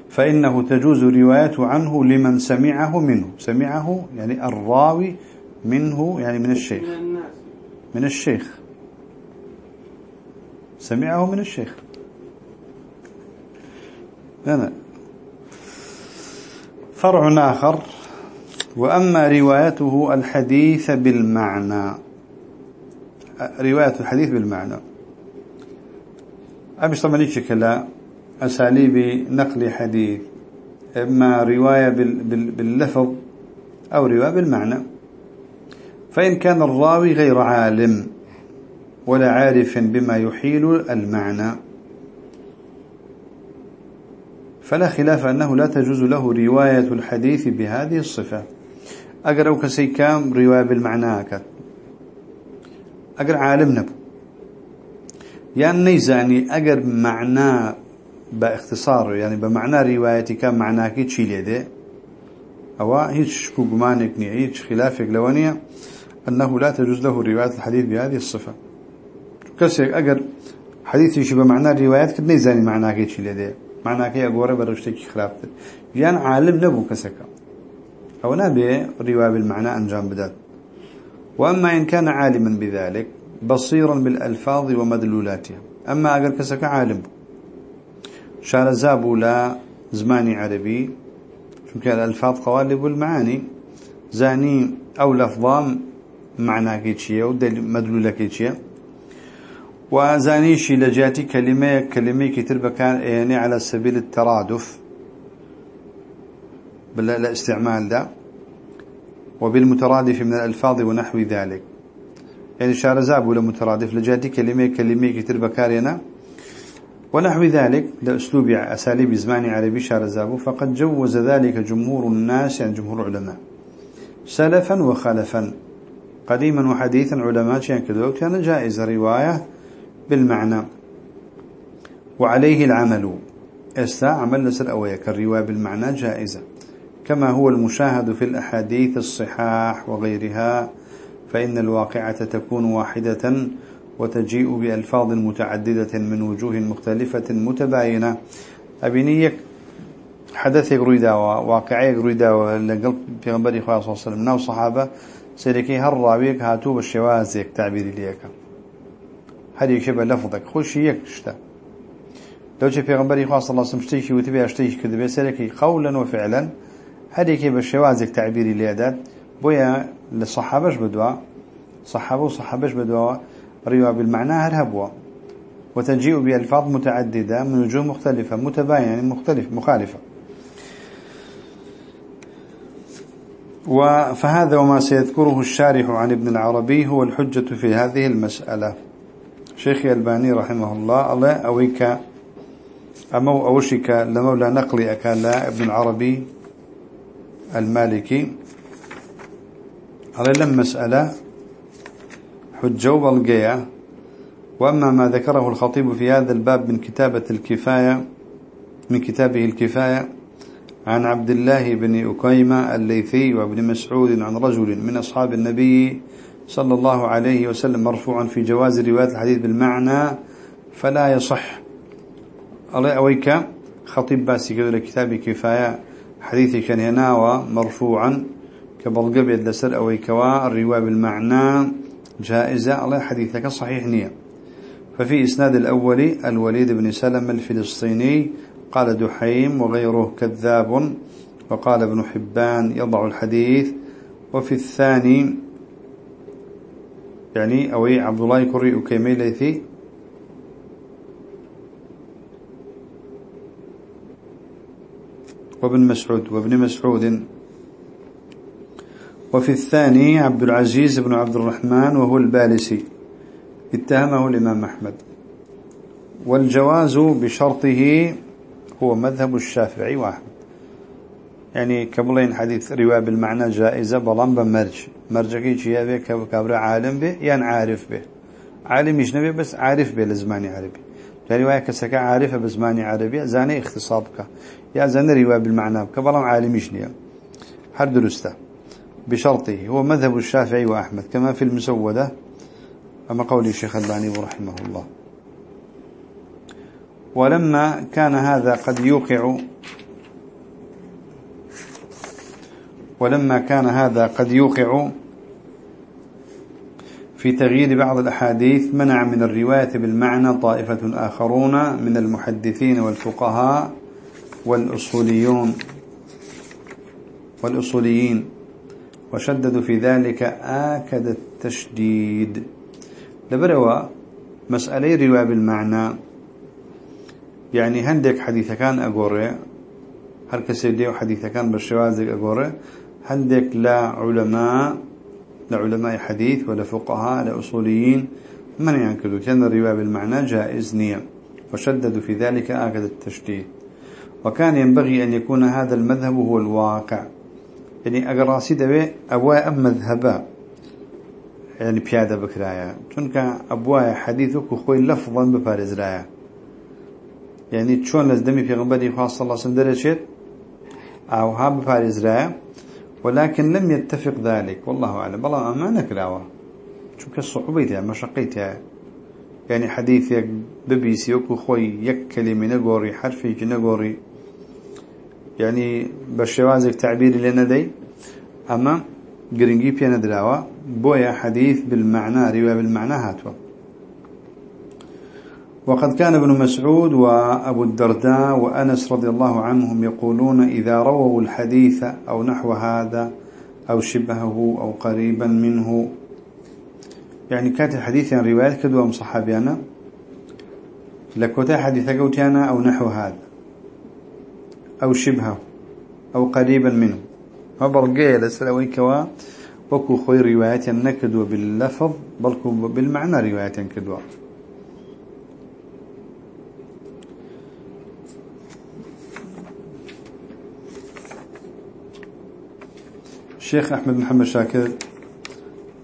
فإنه تجوز روايته عنه لمن سمعه منه. سمعه يعني الراوي منه يعني من الشيخ. من الناس. من الشيخ. سمعه من الشيخ. أنا فرع آخر. وأما روايته الحديث بالمعنى. رواية الحديث بالمعنى. أبش طبعا يشكل أساليب نقل حديث إما رواية باللفظ أو رواية بالمعنى. فإن كان الراوي غير عالم ولا عارف بما يحيل المعنى فلا خلاف أنه لا تجوز له رواية الحديث بهذه الصفة. أقرأ كسيكام رواية بالمعنى أكد أقرأ عالم نبو. يعني نيزاني أقر معنى باختصار يعني بمعنى روايتي كان معناه كي تشيل يده أو هيش شكو هيش خلافك لونية أنه لا تجوز له رواية الحديث بهذه الصفة. كسيك أقر حديث يشبه معنى روايات كد نيزاني معناه كي تشيل يده معناه كي أقوره برشتك خلافت يعني عالم نبو كسكا. أو نبي رواية بالمعنى أنجام بدات. وأما إن كان عالما بذلك بصيرا بالألفاظ ومدلولاتها. أما أقر كسك عالم. شارزاب لا زماني عربي. كان الألفاظ قوالب المعاني زاني أو لفظان معناه كيتشية ومدلولة كيتشية. وزانيشي لجاتي كلمة كلمة كتير بكان يعني على سبيل الترادف. بالاستعمال ده. وبالمترادف من الألفاظ ونحو ذلك. يعني شارزاب ولا مترادف لجاتي كلمة كلمة كتير بكارينا. ونحو ذلك لأسلوب أساليب زماني عربي شارزاب فقد جوز ذلك جمهور الناس يعني جمهور العلماء. سلفا وخلفا قديما وحديثا علماء كان كان جائز رواية بالمعنى. وعليه العمل. استا عمل لسر أويا كالرواية بالمعنى جائزة. كما هو المشاهد في الأحاديث الصحاح وغيرها فإن الواقعة تكون واحدة وتجيء بألفاظ متعددة من وجوه مختلفة متباينة. أبينيك حدث يقريدا واقعي يقريدا لقلب في غنبري خواه صلى الله عليه وسلم ناو صحابة سيركي هر راويك هاتو بالشوازيك تعبيري ليك. هر يكشب لفظك خوش يكشتا لو جاء في غنبري خواه صلى الله عليه وسلم اشتيكي وتبي اشتيكي كذبه سيركي قولا وفعلا يكي بالشوازيك تعبيري ليدات بويا للصحابش بدوا صحابه وصحابش بدوا روا بالمعنى هرهبوا وتجيء بألفاظ متعددة من وجوه مختلفة متباينة يعني مختلف مخالفة. فهذا وما سيذكره الشارح عن ابن العربي هو الحجة في هذه المسألة. شيخ ألباني رحمه الله الله أويك أمو أوشك لمولى نقلي أكالا ابن العربي المالكي. على لم مسألة. حجة وبلقية وأما ما ذكره الخطيب في هذا الباب من كتابة الكفاية من كتابه الكفاية عن عبد الله بن أكيمة الليثي وابن مسعود عن رجل من أصحاب النبي صلى الله عليه وسلم مرفوعا في جواز رواية الحديث بالمعنى فلا يصح. الله أويك خطيب باسي قدر كتاب كفاية؟ حديثي كان هنا مرفوعا كبلقبيد لسر أويك الرواية بالمعنى جائزة الله حديثك صحيح نية. ففي إسناد الأول الوليد بن سلم الفلسطيني قال دحيم وغيره كذاب وقال ابن حبان يضع الحديث. وفي الثاني يعني أوي عبد الله كري أكيمي ليثي وابن مسعود وابن مسعود. وفي الثاني عبد العزيز بن عبد الرحمن وهو البالسي. اتهمه الإمام أحمد. والجواز بشرطه هو مذهب الشافعي وأحمد. يعني كبلين حديث رواية بالمعنى جائزة بلان بمرج. مرجكي شيء به كبر عالم به يعني عارف به. عالم يجنبي بس عارف به لزماني عربي. رواية كسكا عارفة بزماني عربي زاني اختصابك يا رواية بالمعنى كبلان عالم يجنبي هر درسته بشرطه هو مذهب الشافعي وأحمد كما في المسودة أما قول الشيخ الباني رحمه الله. ولما كان هذا قد يوقع ولما كان هذا قد يوقع في تغيير بعض الأحاديث منع من الرواية بالمعنى طائفة آخرون من المحدثين والفقهاء والأصوليون والأصوليين. وشددوا في ذلك آكد التشديد. لبروا مسألة رواية بالمعنى. يعني هندك حديث كان أقوري هل كسيدي حديث كان بالشوازك أقوري هندك لا علماء لا علماء حديث ولا فقهاء لا أصوليين. من ينكدوا كان الرواية بالمعنى جائز نية. وشددوا في ذلك آكد التشديد. وكان ينبغي أن يكون هذا المذهب هو الواقع. يعني أقرأ راسي دبي أبواء مذهبا. يعني بيادة بكرايا. تنك أبواء حديثك وخوي لفظا بفارز رايا. يعني تشون لزدمي في غنبري خاص الله سندرشت أو ها بفارز رايا. ولكن لم يتفق ذلك. والله أعلم. والله ما نكراوا شو الصعوبة مشقيتها يعني حديث ببيسي وكو خوي يك كلمة نقوري حرفي نقوري. يعني بشوازك تعبيري لندي أما قرنجي بيانا دراوا بويا حديث بالمعنى رواية بالمعنى هاتوا وقد كان ابن مسعود وأبو الدرداء وأنس رضي الله عنهم يقولون إذا رووا الحديث أو نحو هذا أو شبهه أو قريبا منه. يعني كانت الحديث عن روايات كدوة صحابيانا لكوتا حديث قوتيانا أو نحو هذا. أو شبهة أو قريبا منه. ما برقية لسلوي كوا وكو خوي روايات نكدوا باللفظ بل بالمعنى روايات كدوا الشيخ أحمد محمد شاكر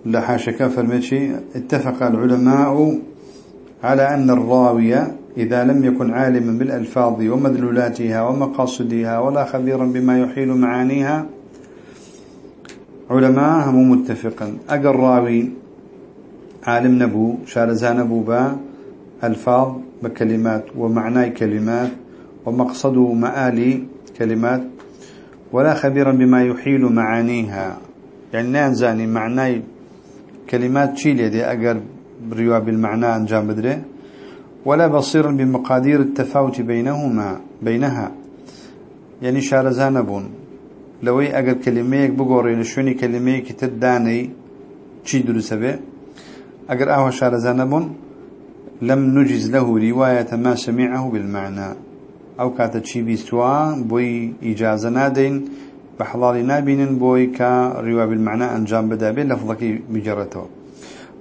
لحاشك فرميتشي اتفق العلماء على أن الراوي إذا لم يكن عالما بالألفاظ ومدلولاتها ومقاصدها ولا خبيرا بما يحيل معانيها علماء هم متفقا. أقر راوي عالم نبو شارزان نبو با ألفاظ بكلمات ومعناي كلمات ومقصد مآلي كلمات ولا خبيرا بما يحيل معانيها. يعني نانزاني معناي كلمات شيلي دي أقر بريوا بالمعنى أنجام بدري ولا بصيرا بمقادير التفاوت بينهما بينها. يعني شارزان بون لوي اگر كلميك بقورين شوني كلميك تداني چي درس به اگر آهو شارزان بون لم نجز له رواية ما سمعه بالمعنى. أو كاتا چي بيستوا بوي إجازة نادين بحضار نابين بوي كرواية بالمعنى أنجام بدا به لفظك مجرته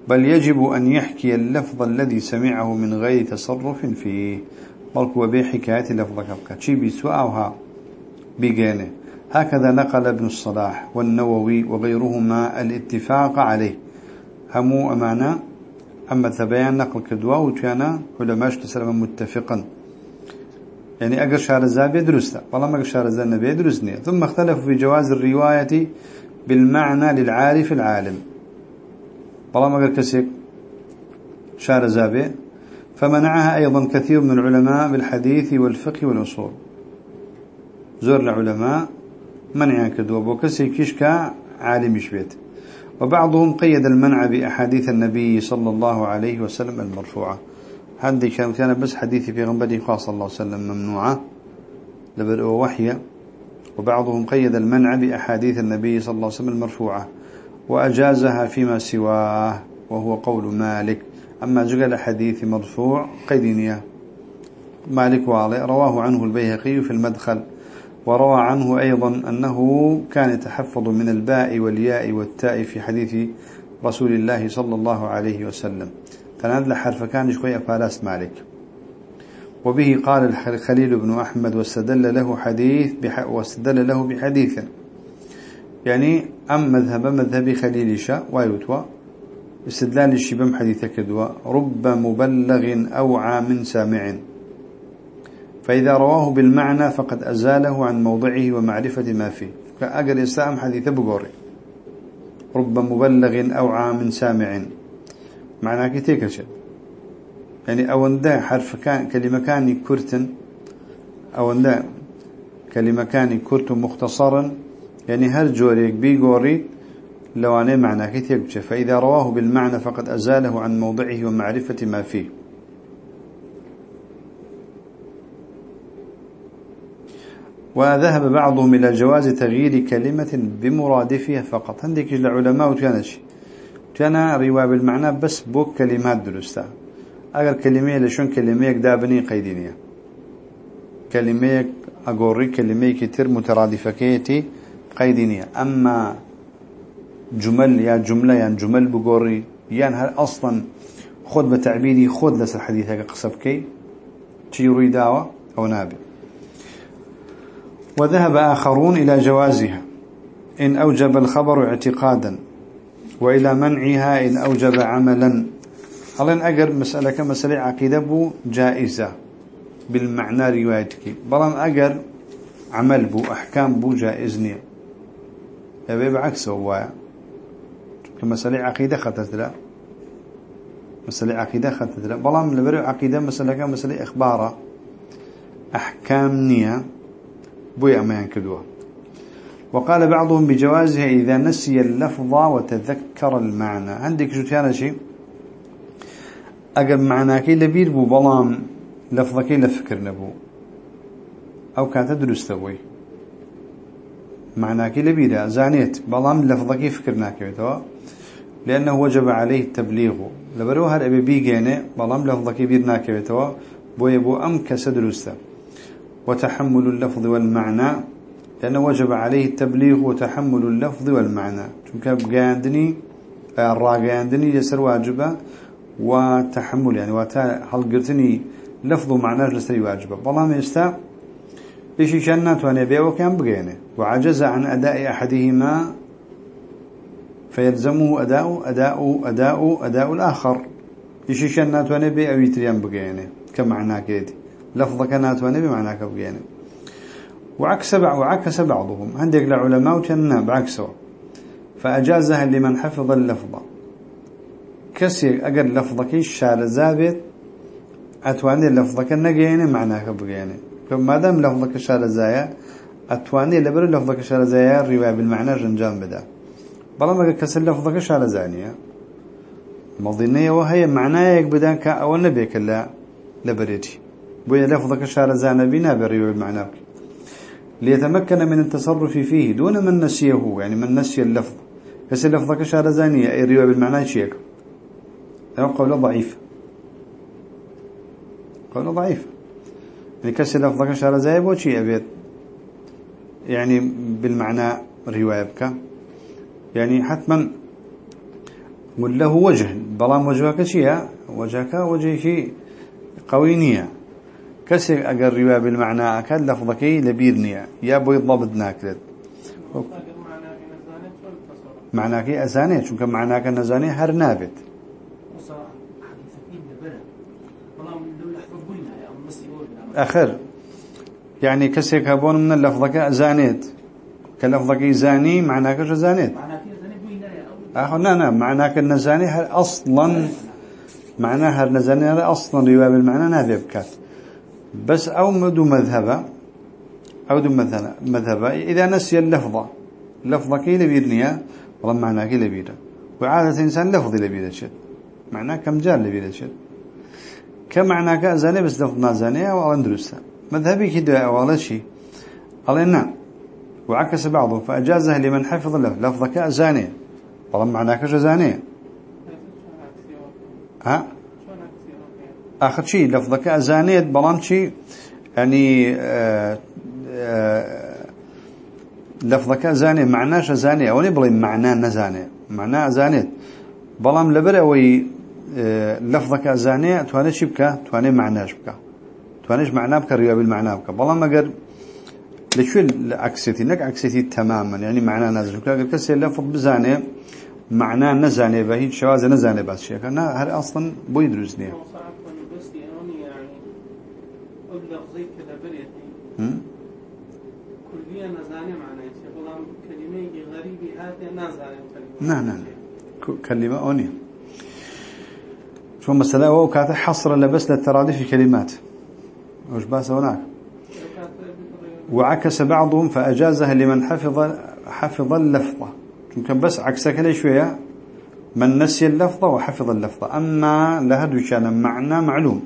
بل يجب أن يحكي اللفظ الذي سمعه من غير تصرف فيه. بل هو بحكاية لفظك شي بسوءها بيجانه هكذا نقل ابن الصلاح والنووي وغيرهما الاتفاق عليه همو أمانا أما ثبيان نقل كدوا وكان علماء تسلم متفقا يعني أقر شهر الزابي درسته والله ما أقر شهر الزابي درسني ثم اختلفوا في جواز الرواية بالمعنى للعارف العالم. ما أقر كسيك شهر الزابي فمنعها أيضا كثير من العلماء بالحديث والفقه والأصول. زور العلماء منع كدوا بوكسي كشكا عالم شبيت وبعضهم قيد المنع بأحاديث النبي صلى الله عليه وسلم المرفوعة. هذه كان بس حديث في غنبدي خاص صلى الله عليه وسلم ممنوعة. لبرء وحية وبعضهم قيد المنع بأحاديث النبي صلى الله عليه وسلم المرفوعة. وأجازها فيما سواه وهو قول مالك. أما جقل حديث مرفوع قيدينيا مالك وعلي رواه عنه البيهقي في المدخل. وروى عنه أيضا أنه كان يتحفظ من الباء والياء والتاء في حديث رسول الله صلى الله عليه وسلم. فنادل حرف كان شوية فالاس مالك. وبه قال الخليل بن أحمد واستدل له حديث واستدل له بحديث. يعني أم مذهب مذهب خليل شاء ويتوى استدلال الشبم حديث كدوى رب مبلغ أوعى من سامع. فإذا رواه بالمعنى فقد أزاله عن موضعه ومعرفة ما فيه. فأقل إسلام حديث بقوري. رب مبلغ أو عام سامع. معنى كتير شيء يعني أوندا حرف كان كلمة كان كرتن. أوندا كلمة كان كرت مختصرا. يعني هل جوريك لو أنا معنى كتير فإذا رواه بالمعنى فقد أزاله عن موضعه ومعرفة ما فيه. وذهب بعضهم إلى جواز تغيير كلمة بمرادفها فقط. عندك العلماء وتيانش كان رواية بالمعنى بس بوك كلمات درستا. أقل كلمة لشون كلمة دابني قيدينية. كلمة أقوري كلمة كتير مترادفة كيتي قيدينية أما جمل يا جملة يا جمل بقوري يعني هل أصلا خذ بتعبيري خذ لس الحديث هكا قصب كي تيروي دعوة أو نابي. وذهب آخرون إلى جوازها. إن أوجب الخبر اعتقادا وإلى منعها إن أوجب عملا. ألين أقر مسألة كمسألة عقيدة بو جائزة بالمعنى روايتك. بلان أقر عمل بو أحكام بو جائزني يبقى بعكس هو كمسألة عقيدة خطت لا مسألة عقيدة خطت لا بلان لبرو عقيدة مسألة كمسألة إخبارة أحكام نية. بوي أما ينكدوها. وقال بعضهم بجوازها إذا نسي اللفظ وتذكر المعنى. عندك شو تيانا شيء؟ أقب معناك لبير بو بلام لفظك لفكر نبو. أو كانت درست بوي معناك لبيدا زانيت بلام لفظك فكرناك بيتوا لأنه وجب عليه التبليغ لبرو هر أبي بيجيني بلام لفظك بيرناك بيتوا بو أم كسدرسته وتحمل اللفظ والمعنى. لأنه وجب عليه التبليغ وتحمل اللفظ والمعنى. چونك بقاندني الراقاندني يسر واجبه وتحمل يعني واتا هل قلتني لفظ ومعنى لسري واجبه بلام يستا إيش كان ناتواني بيه وكان بقينه وعجز عن أداء أحدهما فيلزمه أداء أداء أداء أداء الآخر. إيش كان ناتواني بيه أو يتريان بقينه كمعنى كيدي لفظك ناتواني بمعنى كبقينه وعكس بعض وعكس بعضهم. عندك العلماء وكنا بعكسه فأجازها لمن حفظ اللفظ. كسي أجر لفظك الشار زابت أتواني لفظك النجيني معناه بقينه ما دام لفظك الشار زايا أتواني لبر لفظك الشار زايا الرواية بالمعنى رنجان بدا بلا ما كسر لفظك الشار زانية مظنية وهي معناه بدان كأو النبي كلا لبريتي بويا لفظك الشار زانا بنا بالرواية بالمعنى ليتمكن من التصرف فيه دون من نسيه يعني من نسي اللفظ كسر لفظك الشار زانية أي الرواية بالمعنى شيك قول ضعيف قول ضعيف كسر لفظك شارة زايب وشي أبيت يعني بالمعنى رواية بك. يعني حتما قل له وجه. بلام وجهك شيء وجهك وجه شيء قوي نية. كسر أقر رواية بالمعنى أكاد لفظك لبيرنية يا بوي ضبط ناكلت. معناك أزاني شو كان معناك نزاني هر نابت. آخر. يعني كسيك هبون من اللفظك زانيت كلفظك زاني معناك زانيت آخر لا لا معناك النزاني هل أصلا معناها النزاني هل أصلا رواية بالمعنى نابي بكات بس أو مدو مذهبة أو دو مذهبة إذا نسي اللفظة لفظك لبيرنيا والله معناك لبيرة وعادة إنسان لفظ لبيرة شد معناه كم جال لبيرة شد كمعنى كأزاني بس لفظ نازاني أو أندرسة مذهبي كده أولا شيء قال نعم. وعكس بعضه. فأجازه لمن حفظ له. لفظ كأزاني والله معناه كأزاني ها؟ آخر شيء لفظ كأزاني بلان شيء يعني آه آه لفظ كأزاني معناش زاني. أو نبغي معناه نزاني. معناه زانيت بلام لبر لەفظەکە زانێ توانێت چی بکە توانێت معناش بکە توانێت معنا بکە ڕیابل معنا بکە بەڵام ئەگەر لەکوێ لە عکسێتی نەک عکسێتی تەمامن ینی معنا نازلکە ئەگەر کەسێ لەفظ بزانێ معنا نەزانێ بە هیچ شێوازە نەزانێ باشیەکە نا هەر ئەسڵن بۆی دروست نییە نه نه نه. كلمة أونية شو مسألة؟ هو كانت حصر لبس للترادف كلمات. وش باس هناك؟ وعكس بعضهم فأجازها لمن حفظ حفظ اللفظة. يمكن بس عكسك لي شوية. من نسي اللفظة وحفظ اللفظة. أما لهدو كان معنى معلوم.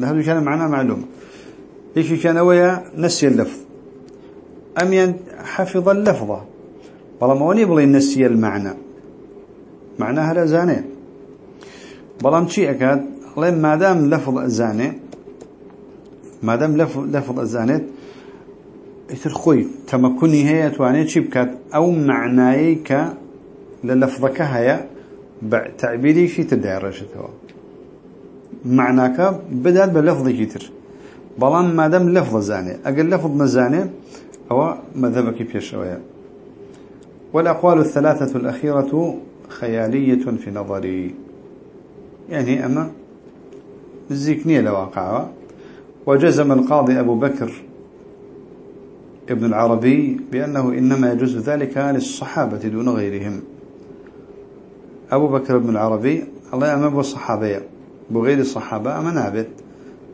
لهدو كان معنى معلوم. إيش كان ويا نسي اللفظ. أم حفظ اللفظة. والله ما وني بلي نسي المعنى. معناها لا زانين بلام شيء أكاد الله ما دام لفظ الزاني ما دام لفظ لفظ الزاني يتر خوي تمكني هي تواني شيء بكات أو معنايك للفظك هي تعبيري شيء تدعي رشته معناك بدأت بلفظ كتير بلام ما دام لفظ زاني أقل لفظ مزاني هو مذهبك بيشوية والأقوال الثلاثة الأخيرة خيالية في نظري. يعني أما الزكنية لواقعها وجزم القاضي أبو بكر ابن العربي بأنه إنما يجوز ذلك للصحابة دون غيرهم. أبو بكر بن العربي الله أمام الصحابة بغير الصحابة أما نابت.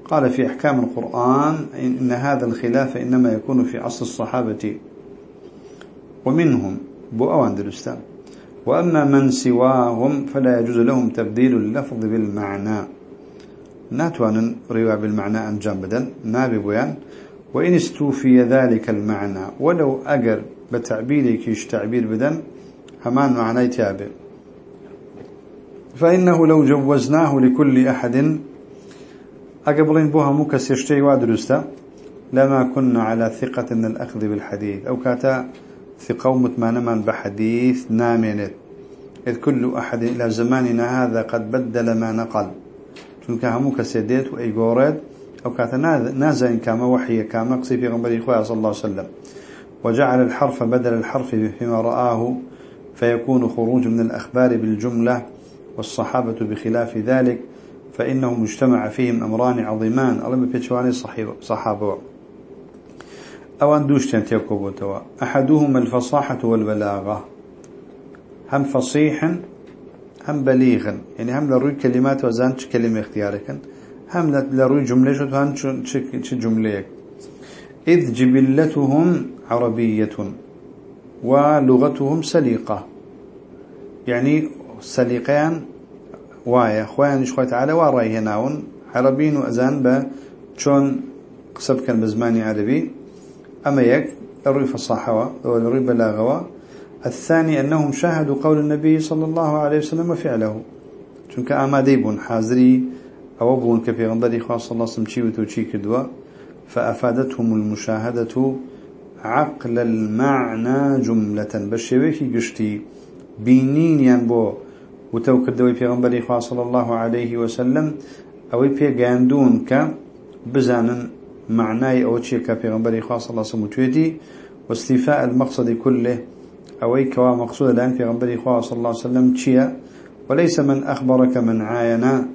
قال في أحكام القرآن إن هذا الخلاف إنما يكون في عصر الصحابة ومنهم بؤوان درستان وأما من سواهم فلا يجوز لهم تبديل اللفظ بالمعنى. ناتوان رواية بالمعنى أن جنبدا نابي بيان. وإن استوفي ذلك المعنى. ولو أجر بتعبيرك يش تعبير بدن همان معنى تابع فإنه لو جوزناه لكل أحد. أقبلين بوها مكس يشتي وادرستا لما كنا على ثقة من الأخذ بالحديث. أو كاتا ثقة ومتمانما بحديث نامنت إذ كل أحد إلى زماننا هذا قد بدل ما نقل. چونك همو كسيديت وإيقورد أو كاتا نازل كما وحي كما قصي في غنبري إخوة صلى الله عليه وسلم. وجعل الحرف بدل الحرف فيما رآه. فيكون خروج من الأخبار بالجملة والصحابة بخلاف ذلك. فإنه مجتمع فيهم أمران عظيمان. ألم بيتشواني صحابة. أو أن دوشتين تيكوبوتوا أحدهما الفصاحة والبلاغة. هم فصيحا هم بليغا. يعني هم لروي كلمات وزان كلمة اختيارك هم لروي جملة وزان جملة. إذ جبلتهم عربية ولغتهم سليقة. يعني سليقان وايا. خوان شخوة تعالى وراي هناون. عربين وأزان با شون قصب كان بزماني عربي. أما يك الروي فصاحة والروي بلاغة الثاني أنهم شاهدوا قول النبي صلى الله عليه وسلم وفعله. چونك آمادي بون حاضري أو بون كفي غنبري خاص الله سمشي وتوشي كدوا. فأفادتهم المشاهدة عقل المعنى جملة. بشويكي قشتي. بينين ينبو وتوكدوي في غنبري خاص صلى الله عليه وسلم. أو في قاندون ك بزانا معناي أو شيء كبيغمبري خاص الله سموتويتي واستيفاء المقصد كله أو كوا مقصود الآن في غنبري خاص الله وسلم تشيا وليس من أخبرك من عاينا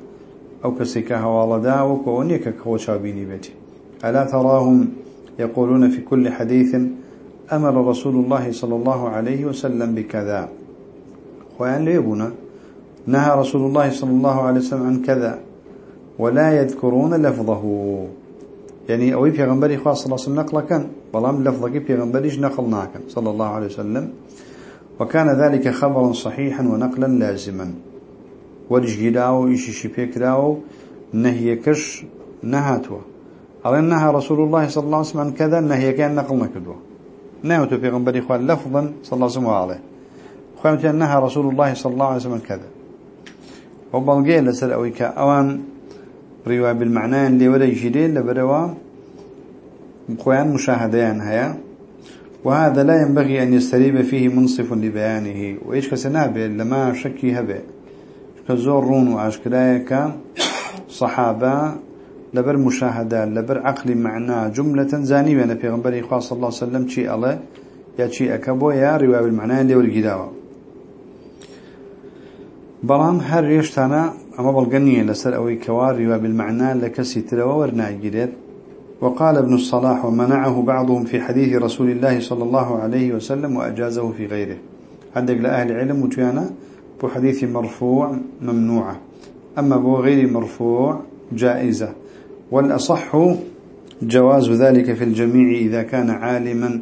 أو كسكها والدا وكونيك كوشابيني بيتي ألا تراهم يقولون في كل حديث أمر رسول الله صلى الله عليه وسلم بكذا. وأن ليبنا نهى رسول الله صلى الله عليه وسلم عن كذا. ولا يذكرون لفظه. يعني أوي في غنبري خاص صلى الله عليه وسلم نقل كان بلام لفظك في غنبريش نقلنا كان صلى الله عليه وسلم وكان ذلك خبرا صحيحا ونقلا لازما. ورجلاو إيشي شبيكراو نهيكش نهاتوا. أو نهى رسول الله صلى الله عليه وسلم عن كذا نهي كان نقلنا كدوا في غنبري خوان لفظا صلى الله عليه وسلم وعليه. خوان نهى رسول الله صلى الله عليه وسلم عن كذا وبلغي لسر أويكا أوان رواية بالمعنى اللي ولا يجري لبروا خوان مشاهدين هيا وهذا لا ينبغي أن يستريب فيه منصف لبيانه. وإيش كسنابه لما شكي هبه كزور رون وعشكرايك صحابة لبر مشاهدة لبر عقل معنى جملة زاني بين پیغمبر إخوة صلى الله عليه وسلم شيء الله يا شيء أكبو يا رواية بالمعنى اللي والقداوة بلام هر ريشتانا أما بلغنية لسر أوي كوار وبالمعنى لكسي تلوى ورنا وقال ابن الصلاح ومنعه بعضهم في حديث رسول الله صلى الله عليه وسلم وأجازه في غيره. عندك لأهل العلم وتيانا بو حديث مرفوع ممنوعة. أما بو غير مرفوع جائزة. والأصح جواز ذلك في الجميع إذا كان عالما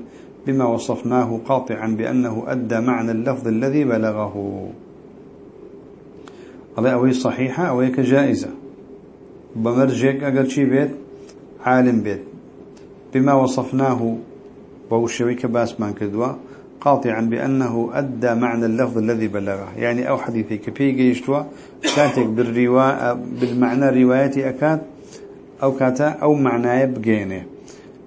بما وصفناه قاطعا بأنه أدى معنى اللفظ الذي بلغه. الله أوي صحيحة أوي كجائزة. بمرجك أقل شي بيت عالم بيت. بما وصفناه بوشويك باس من كدوا قاطعا بأنه أدى معنى اللفظ الذي بلغه. يعني أو حديثي كفي قيشتوا كاتك بالرواية بالمعنى روايتي أكاد أو كاتا أو معنى بقينه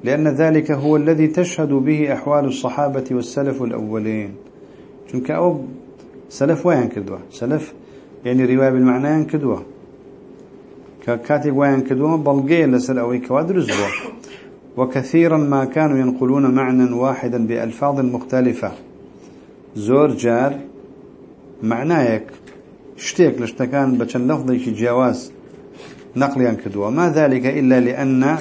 لأن ذلك هو الذي تشهد به أحوال الصحابة والسلف الأولين. چونك أو سلف وين كدوا؟ سلف يعني رواية بالمعنى كدوة كاتب وين كدوة بلقي لسل أوي كوادرز وكثيرا ما كانوا ينقلون معنى واحدا بألفاظ مختلفة. زور جار معنايك. اشتيك لشتكان بچن لفظي جواز نقل كدوة ما ذلك إلا لأن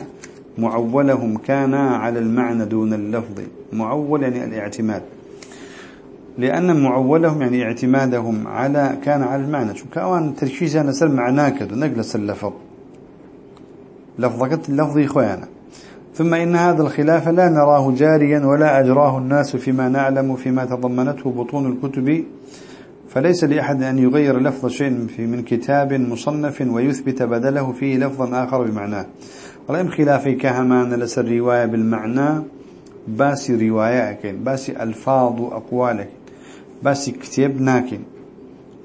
معولهم كان على المعنى دون اللفظ. معول يعني الاعتماد. لأن معولهم يعني اعتمادهم على كان على المعنى. شو كأوان تركيز أنا سر معناه كده نجلس اللفظ لفظك اللفظي خوانا ثم إن هذا الخلاف لا نراه جاريا ولا أجراه الناس فيما نعلم فيما تضمنته بطون الكتب. فليس لأحد أن يغير لفظ شيء في من كتاب مصنف ويثبت بدله فيه لفظا آخر بمعناه. رأيم خلافي كهمان لسر رواية بالمعنى. باسي رواية باسي ألفاظ وأقوال باسي كتاب ناكين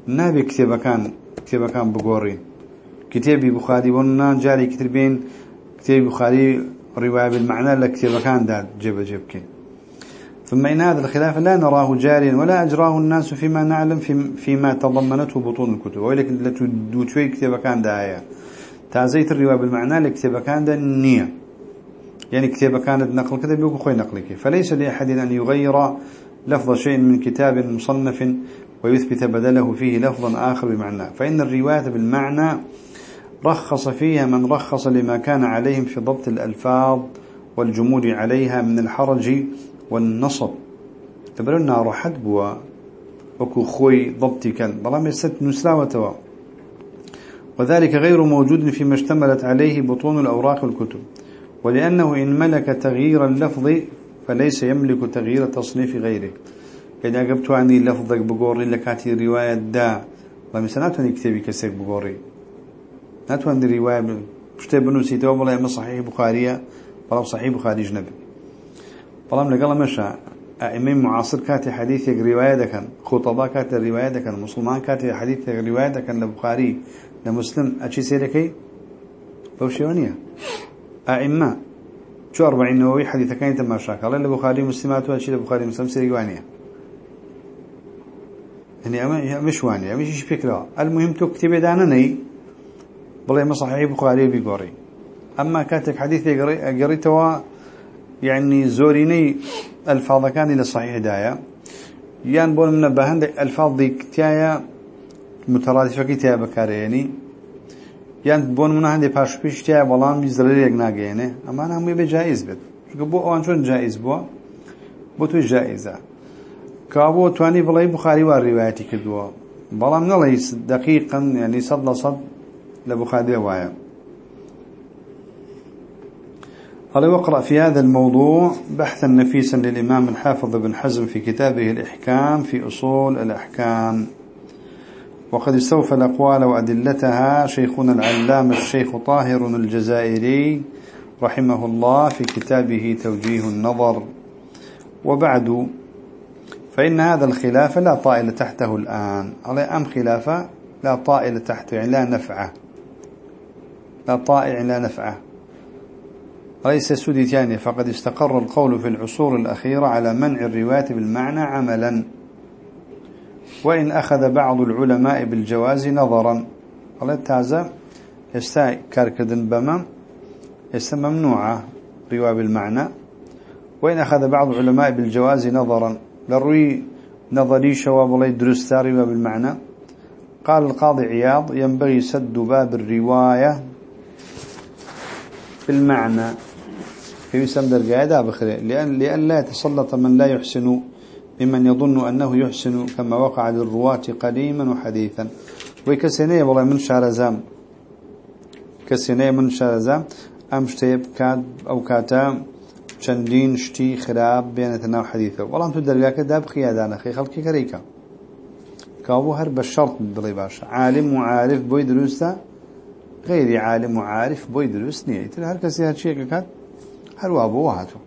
نابي كتاب كان كتاب كان بقورين كتابي بخاري ونا جاري كتبين كتاب بخاري رواية بالمعنى لكتاب كان داد جب جبكين ثم إن هذا الخلاف لا نراه جاريا ولا أجراه الناس فيما نعلم فيما تضمنته بطون الكتب. ولكن لتدوتوي كتاب كان دايا تازيت الرواية بالمعنى لكتاب كان دا النية يعني كتاب كانت نقل كتاب يوكو خوي نقلك. فليس لأحد أن يغير لفظ شيء من كتاب مصنف ويثبت بدله فيه لفظا آخر بمعنى. فإن الرواية بالمعنى رخص فيها من رخص لما كان عليهم في ضبط الألفاظ والجمود عليها من الحرج والنصب. تبرنا رحد بوا وكو خوي ضبطي كان. بلام يست نسلاوتوا وذلك غير موجود فيما اشتملت عليه بطون الأوراق والكتب. ولأنه إن ملك تغيير اللفظ فليس يملك تغيير تصنيف غيره. يعني أقبت عني لفظك بقوري لكاتي رواية دا. ومثلا ناتواني كتابي كسيك بقوري. ناتواني رواية بشتي بنوسي تو والله ما صحيح بخارية بلا صحيح بخاري جنبي. بلام لقال مشى أئمين معاصر كاتي حديثك رواية دكان خطباء كاتي رواية دكان مسلمان كاتي حديثك رواية دكان لبخاري لمسلم أشي سيركي؟ بوشيونية. أئمة شو أربعين نووي حديث كانت ما شاك الله. لبخاري مسلمات وأشي لبخاري مسلم سيريوانية يعني أما مش وانية مش إيش فكرة. المهم تكتب دانا ني. بلا ما صحيح بخاري بيقوري. أما كاتك حديث قريتوا يعني زوريني الفاظ كان إلى صحيح دايا يان بون من بهند ألفاظ دي كتايا مترادفة كتايا بكاري يان بون من هندي باش بيش تايا بلان بيزرر يقناق يعني أما أنا همي بجائز بد بو أوان شون جائز بو بو تو جائزة كابو تواني بلاي بخاري والرواياتي كدوا بلان نلي دقيقا يعني صد لصد لبخاري رواية قال وقرأ في هذا الموضوع بحثا نفيسا للإمام الحافظ بن حزم في كتابه الإحكام في أصول الأحكام وقد استوفى الأقوال وأدلتها شيخنا العلام الشيخ طاهر الجزائري رحمه الله في كتابه توجيه النظر. وبعد فإن هذا الخلاف لا طائل تحته الآن. على أم خلافة لا طائل تحته يعني لا نفعه لا طائع لا نفعه ليس سودي ثاني فقد استقر القول في العصور الأخيرة على منع الرواية بالمعنى عملا. وإن أخذ بعض العلماء بالجواز نظرا. قال تازا يستا كاركدن بما يستا ممنوعة رواية بالمعنى. وإن أخذ بعض العلماء بالجواز نظرا. لروي نظري شواب الله درستا رواية بالمعنى. قال القاضي عياض ينبغي سد باب الرواية بالمعنى. في سم قاعدة بخير لأن لأن لا يتسلط من لا يحسن ممن يظن أنه يحسن كما وقع للرواة قديما وحديثا. ويكسيني والله من شارزام كسيني من شارزام أم شتيب كاد أو كاتا چندين شتي خراب بينتنا وحديثا والله أنتو درقاك داب خيادانا خي خلقي كريكا. كابو هر بالشرط بلي باشا عالم وعارف بوي دروستا غير عالم وعارف بوي دروس نية هر كسي هر شيء كاد هر وابو هاتو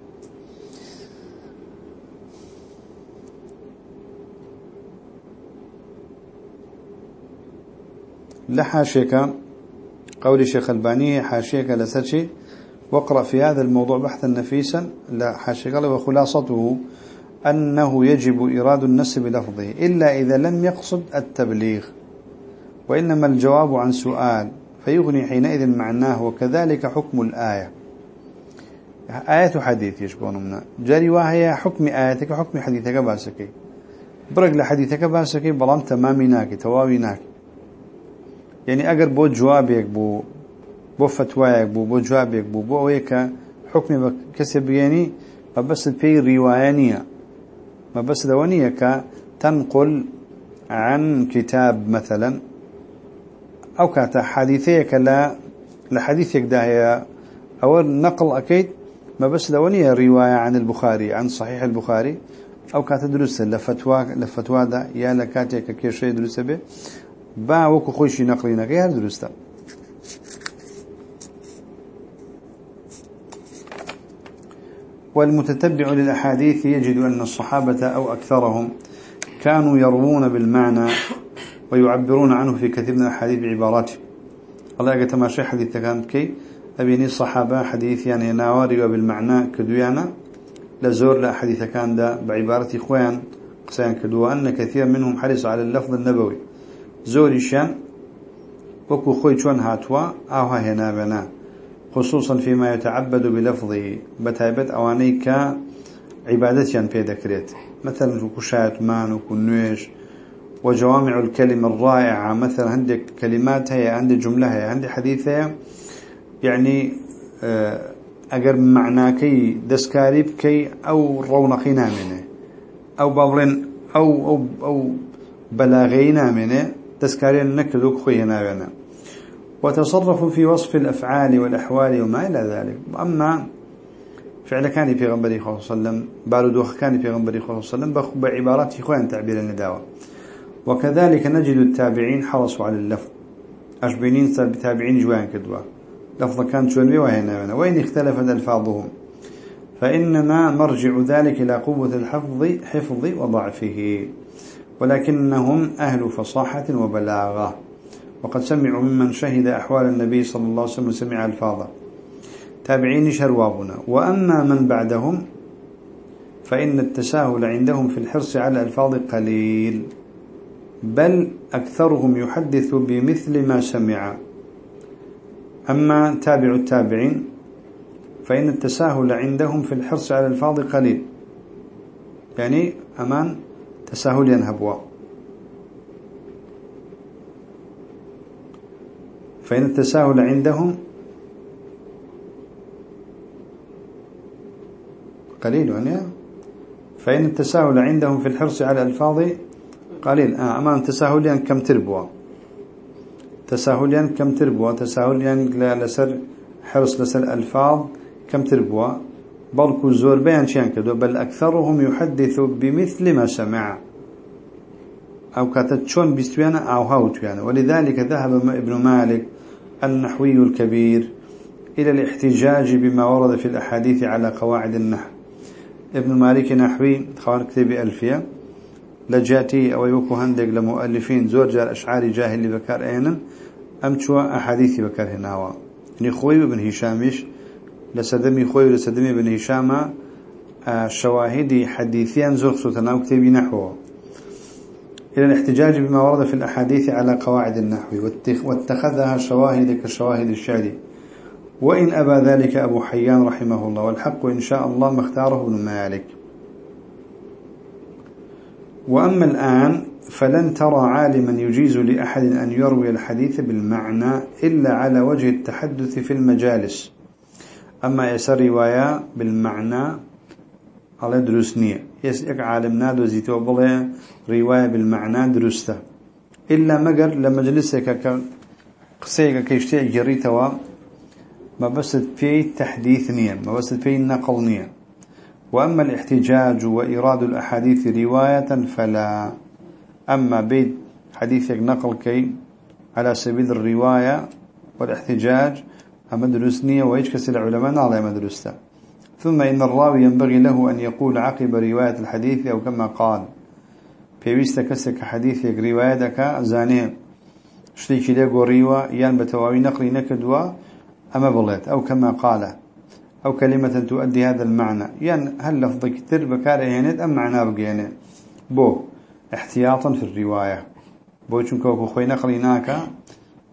لحاشيك قول شيخ الباني حاشيك لسرشي واقرأ في هذا الموضوع بحثا نفيسا. لا حاشيك وخلاصته أنه يجب إيراد النسب بلفظه إلا إذا لم يقصد التبليغ. وإنما الجواب عن سؤال فيغني حينئذ معناه وكذلك حكم الآية. آية حديث يشبون منا جاري وهي حكم آياتك حكم حديثك باسكي. برق لحديثك باسكي بلام تمامي ناكي تواوي ناكي. يعني أجر بو جوابك بو بو فتوايك بو بو جوابك بو بو ويك حكم كسب يعني ما بس في روايانية. ما بس دوانية تنقل عن كتاب مثلا أو كانت حديثيك لا لحديثك ده هي. أو نقل أكيد ما بس دوانية رواية عن البخاري عن صحيح البخاري أو كانت درسة لفتوى لفتوى ده يا لكاتك كيشي درسة به. با وكو خوشي نقلينك يا درسة والمتتبع للأحاديث يجد أن الصحابة أو أكثرهم كانوا يروون بالمعنى ويعبرون عنه في كثير من الأحاديث بعبارات الله ما شيء حديث كانت كي أبيني الصحابة حديث يعني ناواري وبالمعنى كدويانا لزور لا حديث كان دا بعبارة إخوان. قسان كدوا أن كثير منهم حرص على اللفظ النبوي. وكو خوي شون هاتوا أو هنا بنا خصوصا فيما يتعبد بلفظه بتايبت أواني كعبادتيان في ذكريت مثلا وكو شايت مان وكو نويش وجوامع الكلمة الرائعة مثلا عندك كلمات هي عندي جملة هي عندي حديث هي يعني أجر معناكي دسكاري بكي أو رونقي نامنه أو بابلين أو أو أو بلاغي دسكاري نكدوك خوي نامنه وتصرفوا في وصف الأفعال والأحوال وما إلى ذلك. أما فعل كان في غنبري عليه وسلم بارودوخ كان في غنبري عليه وسلم بعبارات إخوان تعبير النداوة. وكذلك نجد التابعين حرصوا على اللفظ. أشبينين بتابعين جوان كدوا. لفظ كان شون بي وهنا وين اختلفت ألفاظهم. فإنما مرجع ذلك إلى قوة الحفظ حفظ وضعفه. ولكنهم أهل فصاحة وبلاغة. وقد سمعوا ممن شهد أحوال النبي صلى الله عليه وسلم وسمع ألفاظه. تابعين شروابنا. وأما من بعدهم فإن التساهل عندهم في الحرص على ألفاظ قليل بل أكثرهم يحدث بمثل ما سمع. أما تابع التابعين فإن التساهل عندهم في الحرص على ألفاظ قليل يعني أمان تساهل ينهبوا فإن التساهل عندهم قليل يعني. فإن التساهل عندهم في الحرص على الألفاظ قليل. آه أمان تساهليا كم تربوا تساهليا كم تربوا تساهليا لسر حرص لسر ألفاظ كم تربوا بل زور بيان شيان كدو بل أكثرهم يحدث بمثل ما سمع. أو كاتت شون بيستويانا أو هاوتويانا ولذلك ذهب ابن مالك النحوي الكبير إلى الاحتجاج بما ورد في الأحاديث على قواعد النحو. ابن مالك نحوي خوان كتب ألفية. لجاتي أو يوكو هندق لمؤلفين زور جار أشعاري جاهل اللي بكار أينا أمتوا أحاديثي بكار هناوا. يعني خوي بن هشامش لسدمي خوي لسدمي بن هشام آه، شواهدي حديثيا زور سوتنا كتبي نحو إلى الاحتجاج بما ورد في الأحاديث على قواعد النحو واتخذها شواهد كشواهد الشعري وإن أبى ذلك أبو حيان رحمه الله والحق إن شاء الله ما اختاره ابن مالك. وأما الآن فلن ترى عالما يجيز لأحد أن يروي الحديث بالمعنى إلا على وجه التحدث في المجالس. أما يسر رواية بالمعنى على دروسنية يسأك عالمنا دوزيتو بلا رواية بالمعنى درسته. إلا مقر لمجلسك قسيك كيشتيع جريتوا. ما بس في تحديث نية ما بس في نقل نية. وأما الاحتجاج وإيراد الأحاديث رواية فلا. أما بيت حديثك نقل كي على سبيل الرواية والاحتجاج أما درسنية ويجكس العلماء على مدرسته ثم إن الراوي ينبغي له أن يقول عقب رواية الحديث أو كما قال. في كسك حديثك روايتك زانية. شتيكي ليقو ريوة يان بتواوي نقلي نكدوا أما بليت. أو كما قال. أو كلمة تؤدي هذا المعنى. يعني هل لفظ كتر بكار هينت أم معناه بقينه بو احتياطا في الرواية. بو چونكو خوي نقليناك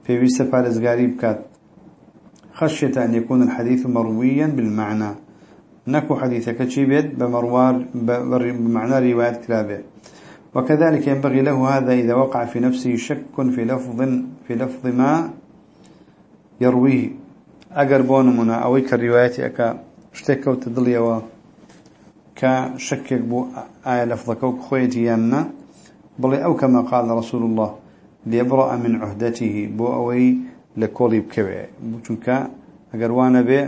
في ويسا فارز غريب كات. خشية أن يكون الحديث مرويا بالمعنى. نكو حديثك تشيبت بمروار بمعنى رواية كلابة. وكذلك ينبغي له هذا إذا وقع في نفسه شك في لفظ في لفظ ما يرويه. اگر بۆ نمونە ئەوەی کە ریواەتی ئەکا شتێککەوتە دڵیەوە کە شکێک بوو ئایا لەفظەکە و خۆیەتی یاننا بڵێ ئەو کەمە قال رسول الله ليبرأ من عهدته. بو أوي لكولي بكوي ئەگەر وانە بێ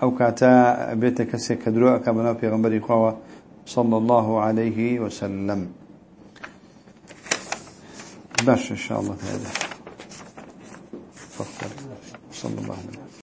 ئەو کاتا بێتە کەسێک کە درۆ ئەکە بەناو پێغمبەری خواوە صلى الله عليه وسلم. باش إن شاء الله. هذا صلى الله عليه وسلم.